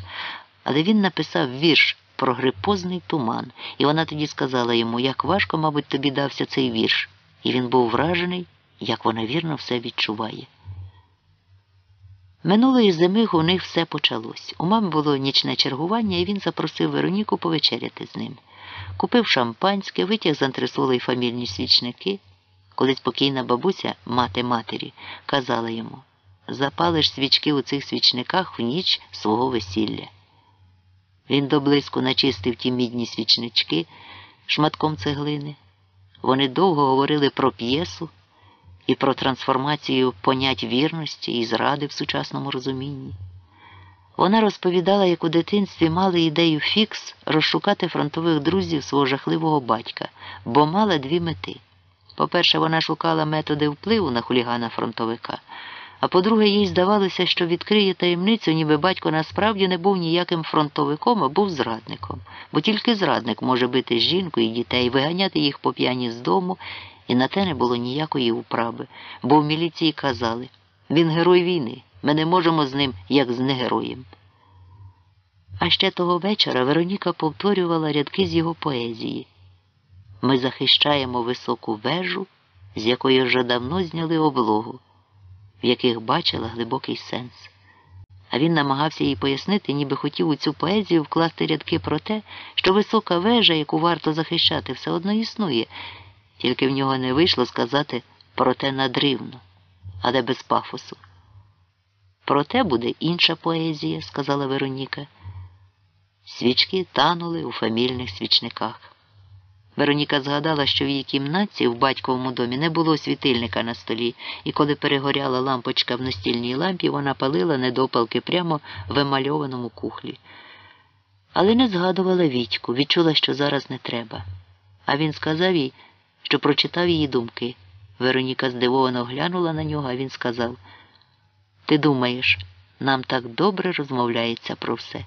але він написав вірш про грипозний туман, і вона тоді сказала йому, як важко, мабуть, тобі дався цей вірш, і він був вражений, як вона вірно все відчуває. Минулої зими у них все почалось. У мами було нічне чергування, і він запросив Вероніку повечеряти з ним. Купив шампанське, витяг з антресоли й фамільні свічники. Коли спокійна бабуся, мати матері, казала йому запалиш свічки у цих свічниках в ніч свого весілля. Він доблиску начистив ті мідні свічнички шматком цеглини. Вони довго говорили про п'єсу і про трансформацію понять вірності і зради в сучасному розумінні. Вона розповідала, як у дитинстві мали ідею фікс розшукати фронтових друзів свого жахливого батька, бо мала дві мети. По-перше, вона шукала методи впливу на хулігана фронтовика, а по-друге, їй здавалося, що відкриє таємницю, ніби батько насправді не був ніяким фронтовиком, а був зрадником, бо тільки зрадник може бити жінку і дітей, виганяти їх по п'яні з дому, і на те не було ніякої управи, бо в міліції казали він герой війни, ми не можемо з ним, як з негероєм. А ще того вечора Вероніка повторювала рядки з його поезії. Ми захищаємо високу вежу, з якої вже давно зняли облогу, в яких бачила глибокий сенс. А він намагався їй пояснити, ніби хотів у цю поезію вкласти рядки про те, що висока вежа, яку варто захищати, все одно існує, тільки в нього не вийшло сказати про те надривно, але без пафосу. Проте буде інша поезія, сказала Вероніка. Свічки танули у фамільних свічниках. Вероніка згадала, що в її кімнатці в батьковому домі не було світильника на столі, і коли перегоряла лампочка в настільній лампі, вона палила недопалки прямо в емальованому кухлі. Але не згадувала Вітьку, відчула, що зараз не треба. А він сказав їй, що прочитав її думки. Вероніка здивовано глянула на нього, а він сказав: Ти думаєш, нам так добре розмовляється про все,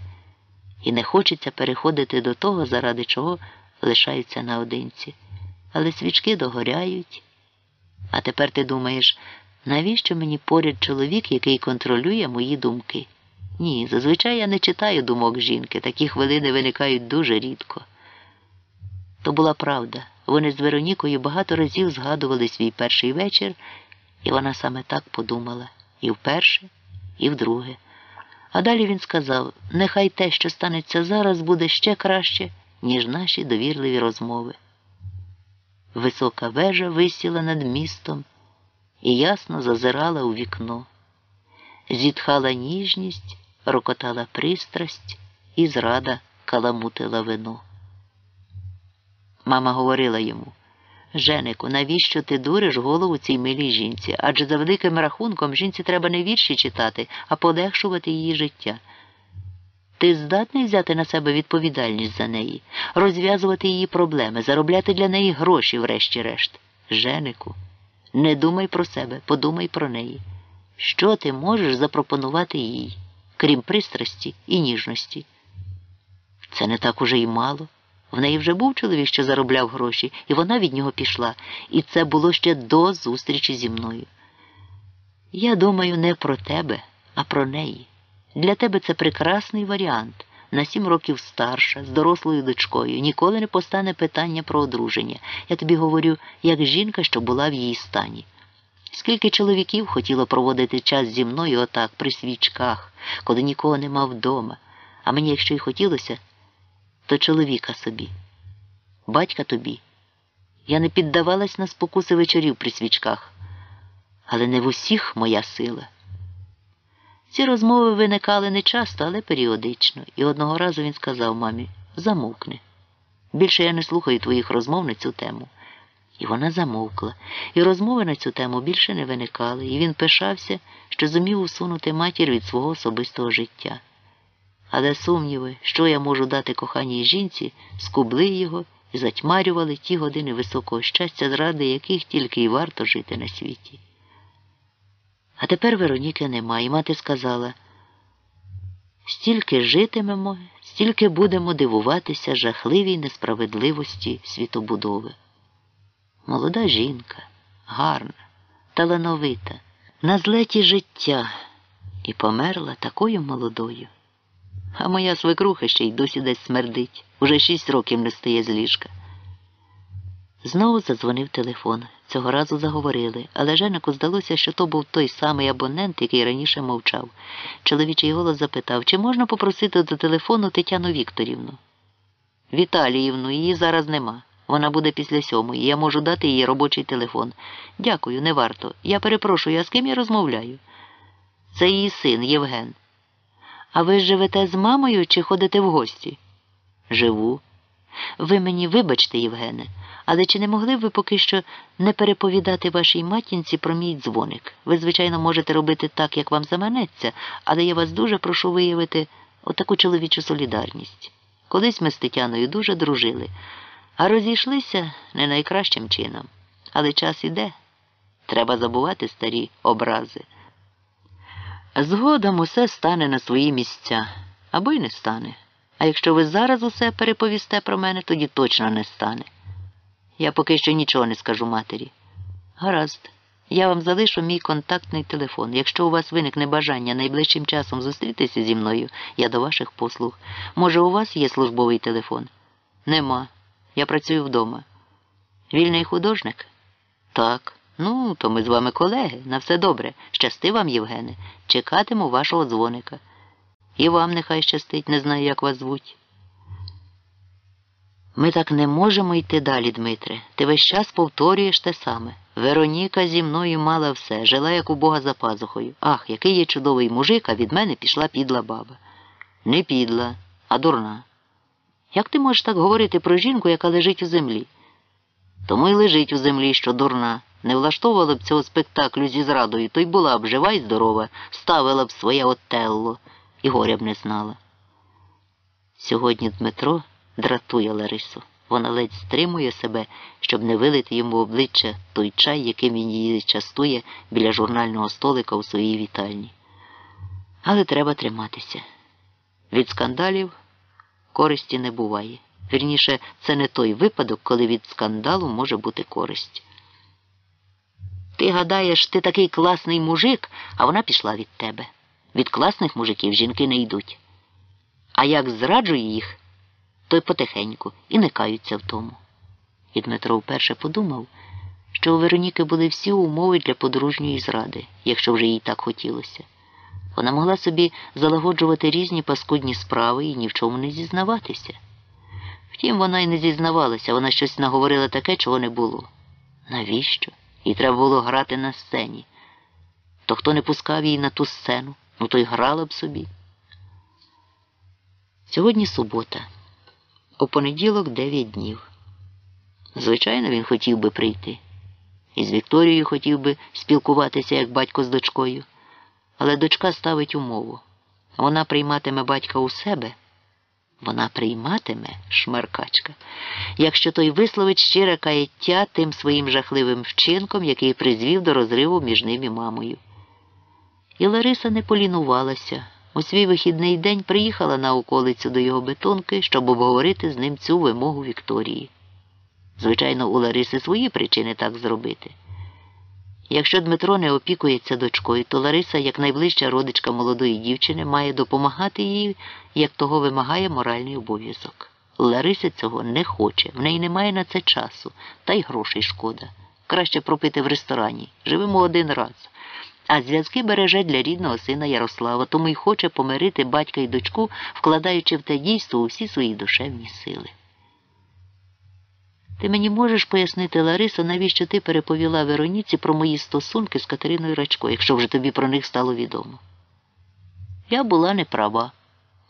і не хочеться переходити до того, заради чого лишаються наодинці. Але свічки догоряють. А тепер ти думаєш, навіщо мені поряд чоловік, який контролює мої думки? Ні, зазвичай я не читаю думок жінки, такі хвилини виникають дуже рідко. То була правда. Вони з Веронікою багато разів згадували свій перший вечір, і вона саме так подумала і вперше, і вдруге. А далі він сказав: нехай те, що станеться зараз, буде ще краще, ніж наші довірливі розмови. Висока вежа висіла над містом і ясно зазирала у вікно. Зітхала ніжність, рокотала пристрасть, і зрада каламутила вино. Мама говорила йому Женику, навіщо ти дуриш голову цій милій жінці? Адже за великим рахунком жінці треба не вірші читати, а полегшувати її життя. Ти здатний взяти на себе відповідальність за неї, розв'язувати її проблеми, заробляти для неї гроші, врешті-решт. Женику, не думай про себе, подумай про неї. Що ти можеш запропонувати їй, крім пристрасті і ніжності? Це не так уже й мало. В неї вже був чоловік, що заробляв гроші, і вона від нього пішла, і це було ще до зустрічі зі мною. Я думаю не про тебе, а про неї. Для тебе це прекрасний варіант. На сім років старша, з дорослою дочкою, ніколи не постане питання про одруження. Я тобі говорю, як жінка, що була в її стані. Скільки чоловіків хотіло проводити час зі мною отак, при свічках, коли нікого нема вдома, а мені, якщо й хотілося, то чоловіка собі, батька тобі. Я не піддавалась на спокуси вечорів при свічках, але не в усіх моя сила. Ці розмови виникали не часто, але періодично, і одного разу він сказав мамі замовкни. Більше я не слухаю твоїх розмов на цю тему. І вона замовкла, і розмови на цю тему більше не виникали, і він пишався, що зумів усунути матір від свого особистого життя. Але сумніви, що я можу дати коханій жінці, скубли його і затьмарювали ті години високого щастя, зради яких тільки й варто жити на світі. А тепер Вероніки нема, і мати сказала стільки житимемо, стільки будемо дивуватися жахливій несправедливості світобудови. Молода жінка, гарна, талановита, на злеті життя, І померла такою молодою. А моя свекруха ще й досі десь смердить. Уже шість років не стає з ліжка. Знову задзвонив телефон. Цього разу заговорили, але Женику здалося, що то був той самий абонент, який раніше мовчав. Чоловічий голос запитав, чи можна попросити до телефону Тетяну Вікторівну. Віталіївну, її зараз нема. Вона буде після сьомої. Я можу дати їй робочий телефон. Дякую, не варто. Я перепрошую, а з ким я розмовляю? Це її син Євген. А ви живете з мамою чи ходите в гості? Живу. Ви мені вибачте, Євгене, але чи не могли б ви поки що не переповідати вашій матінці про мій дзвоник? Ви, звичайно, можете робити так, як вам заманеться, але я вас дуже прошу виявити отаку чоловічу солідарність. Колись ми з Тетяною дуже дружили, а розійшлися не найкращим чином. Але час іде. Треба забувати старі образи. Згодом усе стане на свої місця, або й не стане. А якщо ви зараз усе переповісте про мене, тоді точно не стане. Я поки що нічого не скажу матері. Гаразд, я вам залишу мій контактний телефон. Якщо у вас виникне бажання найближчим часом зустрітися зі мною, я до ваших послуг. Може, у вас є службовий телефон? Нема. Я працюю вдома. Вільний художник? Так. Ну, то ми з вами колеги. На все добре. Щасти вам, Євгене. Чекатиму вашого дзвоника. І вам нехай щастить, не знаю, як вас звуть. Ми так не можемо йти далі, Дмитре. Ти весь час повторюєш те саме. Вероніка зі мною мала все, жила, як у Бога за пазухою. Ах, який є чудовий мужик, а від мене пішла підла баба. Не підла, а дурна. Як ти можеш так говорити про жінку, яка лежить у землі? Тому й лежить у землі, що дурна. Не влаштовувала б цього спектаклю зі зрадою, то й була б жива й здорова, ставила б своє отелло і горя б не знала. Сьогодні Дмитро дратує Ларису. Вона ледь стримує себе, щоб не вилити йому в обличчя той чай, яким він її частує біля журнального столика у своїй вітальні. Але треба триматися. Від скандалів користі не буває. Вірніше, це не той випадок, коли від скандалу може бути користь. Ти гадаєш, ти такий класний мужик, а вона пішла від тебе. Від класних мужиків жінки не йдуть. А як зраджує їх, то й потихеньку і не каються в тому. І Дмитро вперше подумав, що у Вероніки були всі умови для подружньої зради, якщо вже їй так хотілося. Вона могла собі залагоджувати різні паскудні справи і ні в чому не зізнаватися. Втім, вона й не зізнавалася, вона щось наговорила таке, чого не було. Навіщо? Їй треба було грати на сцені. То хто не пускав її на ту сцену, ну то й грала б собі. Сьогодні субота, у понеділок дев'ять днів. Звичайно, він хотів би прийти. І з Вікторією хотів би спілкуватися як батько з дочкою. Але дочка ставить умову. Вона прийматиме батька у себе. Вона прийматиме шмаркачка, якщо той висловить щире каяття тим своїм жахливим вчинком, який призвів до розриву між ним і мамою. І Лариса не полінувалася. У свій вихідний день приїхала на околицю до його бетонки, щоб обговорити з ним цю вимогу Вікторії. Звичайно, у Лариси свої причини так зробити. Якщо Дмитро не опікується дочкою, то Лариса, як найближча родичка молодої дівчини, має допомагати їй, як того вимагає моральний обов'язок. Лариса цього не хоче, в неї немає на це часу, та й грошей шкода. Краще пропити в ресторані. Живемо один раз. А зв'язки береже для рідного сина Ярослава, тому й хоче помирити батька і дочку, вкладаючи в те дійство усі свої душевні сили. Ти мені можеш пояснити, Ларисо, навіщо ти переповіла Вероніці про мої стосунки з Катериною Рачко, якщо вже тобі про них стало відомо? Я була неправа.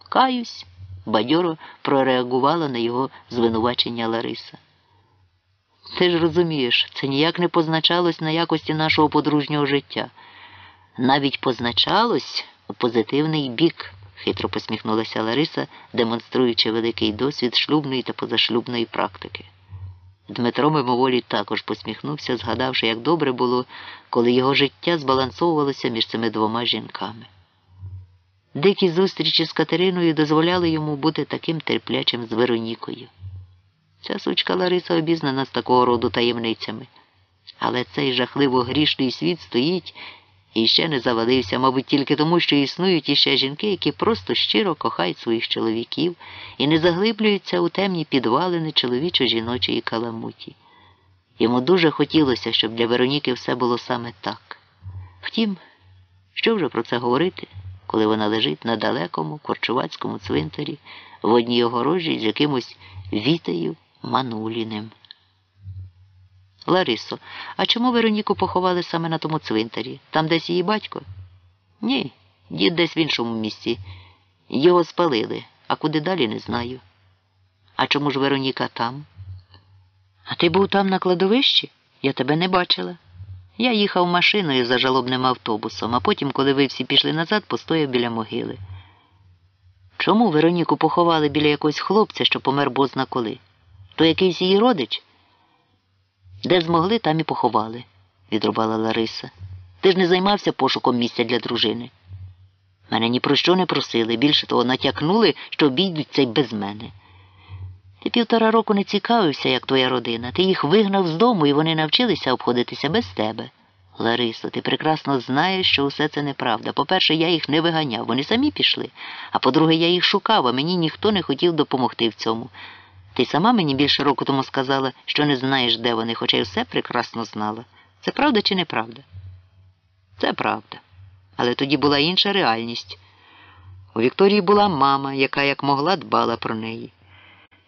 Каюсь, бадьоро прореагувала на його звинувачення Лариса. Ти ж розумієш, це ніяк не позначалось на якості нашого подружнього життя. Навіть позначалось у позитивний бік, хитро посміхнулася Лариса, демонструючи великий досвід шлюбної та позашлюбної практики. Дмитро мимоволі також посміхнувся, згадавши, як добре було, коли його життя збалансовувалося між цими двома жінками. Дикі зустрічі з Катериною дозволяли йому бути таким терплячим з Веронікою. Ця сучка Лариса обізнана з такого роду таємницями, але цей жахливо грішний світ стоїть
і ще не завалився, мабуть, тільки тому, що існують іще жінки, які просто щиро кохають своїх чоловіків і не заглиблюються у темні підвалини чоловічо-жіночої каламуті. Йому дуже хотілося, щоб для Вероніки все було саме так. Втім, що вже про це говорити, коли вона лежить на далекому корчувацькому цвинтарі в одній огорожі з якимось вітею Мануліним. Ларисо, а чому Вероніку поховали саме на тому цвинтарі? Там десь її батько? Ні, дід десь в іншому місці. Його спалили, а куди далі не знаю. А чому ж Вероніка там? А ти був там на кладовищі? Я тебе не бачила. Я їхав машиною за жалобним автобусом, а потім, коли ви всі пішли назад, постояв біля могили. Чому Вероніку поховали біля якогось хлопця, що помер бозна коли? То якийсь її родич? Де змогли, там і поховали, відрубала Лариса. Ти ж не займався пошуком місця для дружини. Мене ні про що не просили, більше того, натякнули, що обійдуться й без мене. Ти півтора року не цікавився, як твоя родина. Ти їх вигнав з дому, і вони навчилися обходитися без тебе. Ларисо, ти прекрасно знаєш, що усе це неправда. По-перше, я їх не виганяв, вони самі пішли. А по-друге, я їх шукав, а мені ніхто не хотів допомогти в цьому. Ти сама мені більше року тому сказала, що не знаєш, де вони, хоча й все прекрасно знала. Це правда чи неправда? Це правда. Але тоді була інша реальність. У Вікторії була мама, яка як могла дбала про неї.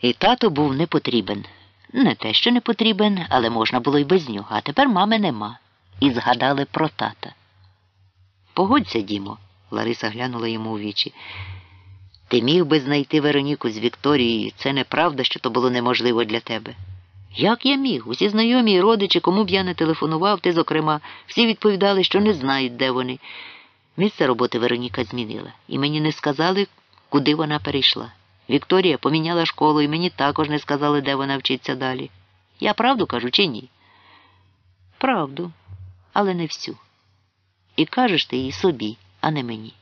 І тато був не потрібен. Не те, що не потрібен, але можна було й без нього. А тепер мами нема. І згадали про тата. Погодься, Дімо, Лариса глянула йому у вічі. Ти міг би знайти Вероніку з Вікторією. Це неправда, що то було неможливо для тебе. Як я міг? Усі знайомі і родичі, кому б я не телефонував, ти, зокрема, всі відповідали, що не знають, де вони. Місце роботи Вероніка змінила, і мені не сказали, куди вона перейшла. Вікторія поміняла школу, і мені також не сказали, де вона вчиться далі. Я правду кажу чи ні? Правду, але не всю. І кажеш ти їй собі, а не мені.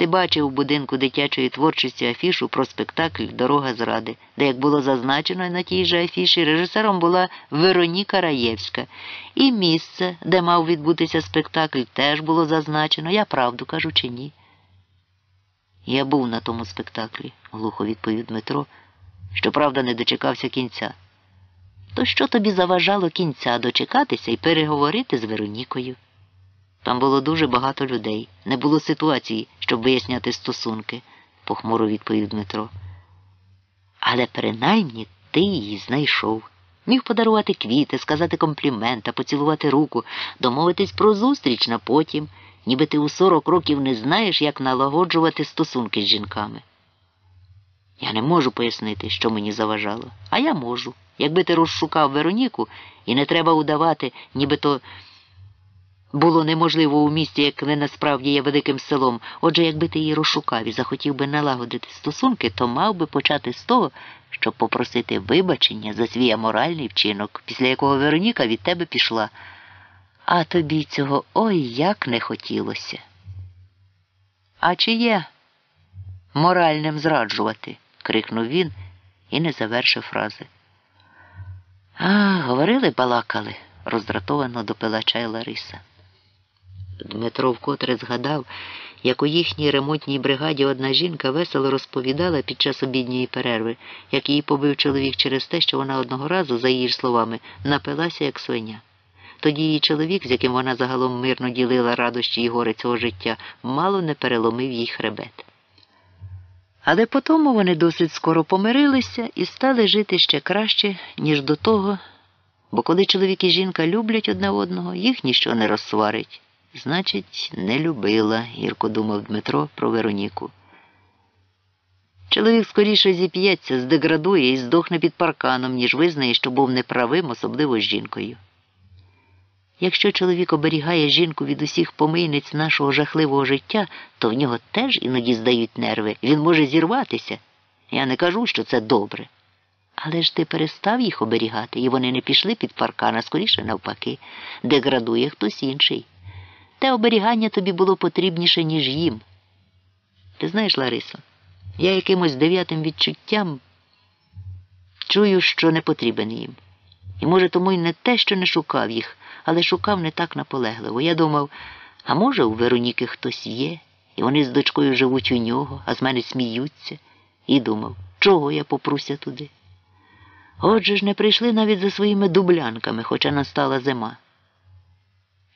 Ти бачив у будинку дитячої творчості афішу про спектакль Дорога зради, де, як було зазначено на тій же афіші, режисером була Вероніка Раєвська. І місце, де мав відбутися спектакль, теж було зазначено. Я правду кажу чи ні? Я був на тому спектаклі, глухо відповів Дмитро, щоправда, не дочекався кінця. То що тобі заважало кінця дочекатися і переговорити з Веронікою? Там було дуже багато людей. Не було ситуації, щоб виясняти стосунки, похмуро відповів Дмитро. Але принаймні ти її знайшов. Міг подарувати квіти, сказати комплімента, поцілувати руку, домовитись про зустріч на потім, ніби ти у сорок років не знаєш, як налагоджувати стосунки з жінками. Я не можу пояснити, що мені заважало, а я можу. Якби ти розшукав Вероніку, і не треба удавати, нібито було неможливо у місті, як не насправді є великим селом. Отже, якби ти її розшукав і захотів би налагодити стосунки, то мав би почати з того, щоб попросити вибачення за свій аморальний вчинок, після якого Вероніка від тебе пішла. А тобі цього ой як не хотілося. А чи є моральним зраджувати? крикнув він і не завершив фрази. А, говорили, балакали, роздратовано допила чай Лариса. Дмитро вкотре згадав, як у їхній ремонтній бригаді одна жінка весело розповідала під час обідньої перерви, як її побив чоловік через те, що вона одного разу, за її словами, напилася, як свиня. Тоді її чоловік, з яким вона загалом мирно ділила радощі і гори цього життя, мало не переломив їй хребет. Але потому вони досить скоро помирилися і стали жити ще краще, ніж до того, бо коли чоловік і жінка люблять одне одного, їх ніщо не розсварить. Значить, не любила, гірко думав Дмитро про Вероніку. Чоловік скоріше зіп'ється, здеградує і здохне під парканом, ніж визнає, що був неправим, особливо з жінкою. Якщо чоловік оберігає жінку від усіх помийниць нашого жахливого життя, то в нього теж іноді здають нерви. Він може зірватися. Я не кажу, що це добре. Але ж ти перестав їх оберігати, і вони не пішли під паркан, а скоріше навпаки, деградує хтось інший. Те оберігання тобі було потрібніше, ніж їм. Ти знаєш, Ларисо, я якимось дев'ятим відчуттям чую, що не потрібен їм. І, може, тому й не те, що не шукав їх, але шукав не так наполегливо. Я думав,
А може, у Вероніки хтось є, і вони з дочкою живуть у нього, а з мене сміються, і думав, чого я попруся туди. Отже ж не прийшли навіть за своїми дублянками, хоча настала зима.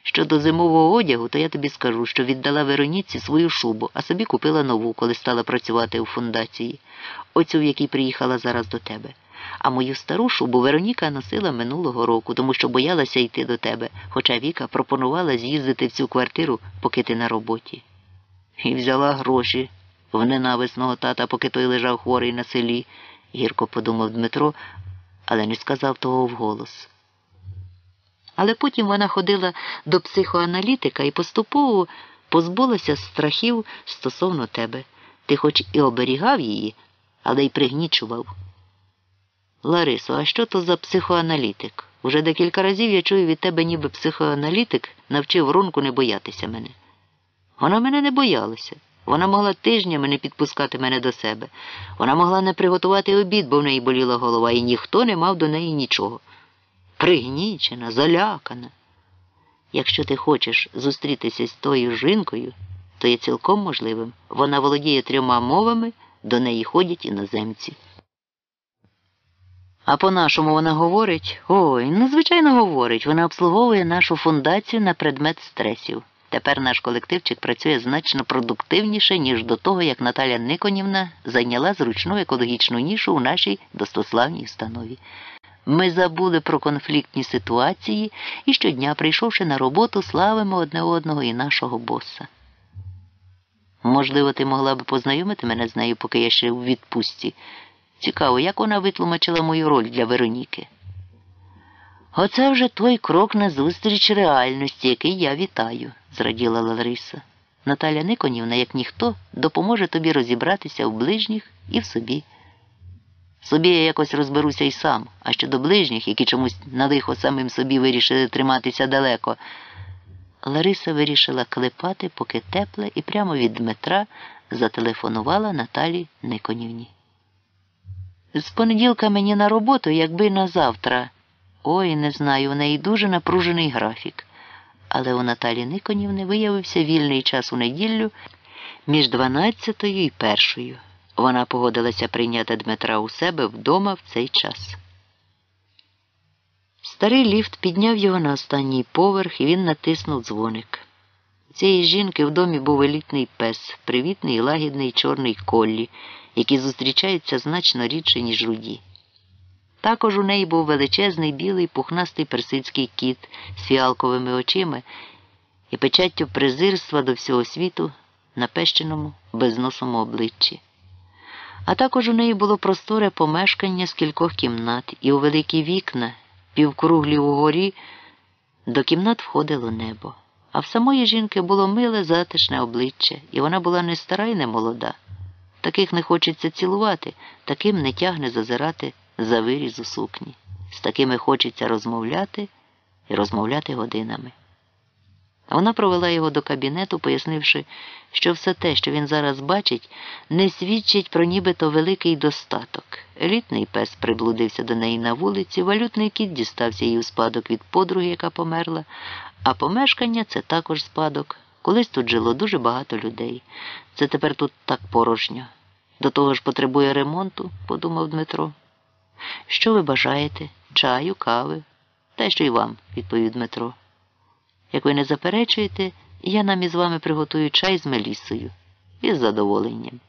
Щодо зимового одягу, то я тобі скажу, що віддала Вероніці свою шубу, а собі купила нову, коли стала працювати у фундації, оцю, в якій приїхала зараз до тебе. А мою стару шубу Вероніка носила минулого року, тому що боялася йти до тебе, хоча Віка пропонувала з'їздити в цю квартиру, поки ти на роботі. І взяла гроші в ненависного тата, поки той лежав хворий на селі, гірко подумав Дмитро, але не сказав того вголос. Але потім вона ходила до психоаналітика і поступово позбулася страхів стосовно тебе. Ти хоч і оберігав її, але й пригнічував. Ларисо, а що то за психоаналітик? Уже декілька разів я чую від тебе, ніби психоаналітик навчив Ронку не боятися мене. Вона мене не боялася. Вона могла тижнями не підпускати мене до себе. Вона могла не приготувати обід, бо в неї боліла голова, і ніхто не мав до неї нічого. Пригнічена, залякана. Якщо ти хочеш зустрітися з тою жінкою, то є цілком можливим. Вона володіє трьома мовами, до неї ходять іноземці. А по-нашому вона говорить? Ой, ну звичайно говорить. Вона обслуговує нашу фундацію на предмет стресів. Тепер наш колективчик працює значно продуктивніше, ніж до того, як Наталя Никонівна зайняла зручну екологічну нішу у нашій достославній установі. Ми забули про конфліктні ситуації і щодня, прийшовши на роботу, славимо одне одного і нашого боса. Можливо, ти могла би познайомити мене з нею, поки я ще у відпустці. Цікаво, як вона витлумачила мою роль для Вероніки. Оце вже той крок назустріч реальності, який я вітаю, зраділа Лариса. Наталя Никонівна, як ніхто, допоможе тобі розібратися в ближніх і в собі. Собі я якось розберуся й сам, а щодо ближніх, які чомусь на лихо самим собі вирішили триматися далеко. Лариса вирішила клепати, поки тепле, і прямо від Дмитра зателефонувала Наталі Никонівні. З понеділка мені на роботу, якби на завтра. Ой, не знаю, у неї дуже напружений графік. Але у Наталі Никонівни виявився вільний час у неділю між 12 і першою. Вона погодилася прийняти Дмитра у себе вдома в цей час. Старий ліфт підняв його на останній поверх, і він натиснув дзвоник. Цієї жінки в домі був елітний пес, привітний і лагідний чорний коллі, які зустрічаються значно рідше, ніж руді. Також у неї був величезний білий пухнастий персидський кіт з фіалковими очима і печаттю презирства до всього світу на пещеному, безносому обличчі. А також у неї було просторе помешкання з кількох кімнат, і у великі вікна, півкруглі угорі, до кімнат входило небо. А в самої жінки було миле затишне обличчя, і вона була не стара і не молода. Таких не хочеться цілувати, таким не тягне зазирати за виріз у сукні. З такими хочеться розмовляти і розмовляти годинами. Вона провела його до кабінету, пояснивши, що все те, що він зараз бачить, не свідчить про нібито великий достаток. Елітний пес приблудився до неї на вулиці, валютний кіт дістався їй у спадок від подруги, яка померла, а помешкання це також спадок. Колись тут жило дуже багато людей. Це тепер тут так порожньо. До того ж потребує ремонту, подумав Дмитро. Що ви бажаєте? Чаю, кави? Те, що й вам, відповів Дмитро. Як ви не заперечуєте, я нам із вами приготую чай з мелісою із задоволенням.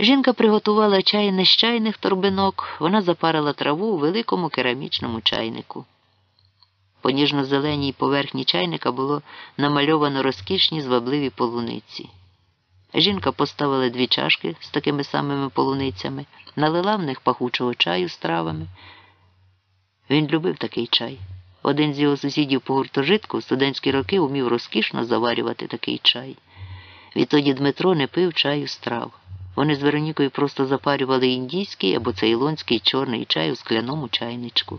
Жінка приготувала чай не з чайних торбинок, вона запарила траву у великому керамічному чайнику. По ніжно-зеленій поверхні чайника було намальовано розкішні звабливі полуниці. Жінка поставила дві чашки з такими самими полуницями, налила в них пахучого чаю з травами. Він любив такий чай. Один з його сусідів по гуртожитку в студентські роки умів розкішно заварювати такий чай. Відтоді Дмитро не пив чаю з трав. Вони з Веронікою просто запарювали індійський або цейлонський чорний чай у скляному чайничку.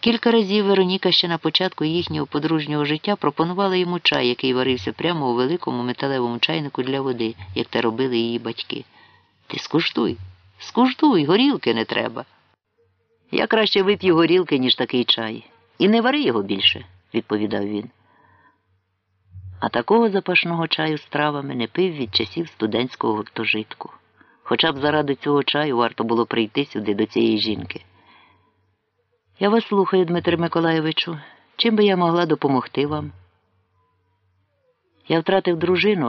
Кілька разів Вероніка ще на початку їхнього подружнього життя пропонувала йому чай, який варився прямо у великому металевому чайнику для води, як те робили її батьки. Ти скуштуй, скуштуй, горілки не треба. Я краще вип'ю горілки, ніж такий чай. І не вари його більше, відповідав він. а такого запашного чаю з травами не пив від часів студентського гуртожитку. Хоча б заради цього чаю варто було прийти сюди до цієї жінки. Я вас слухаю, Дмитре Миколайовичу. Чим би я могла допомогти вам? Я втратив дружину,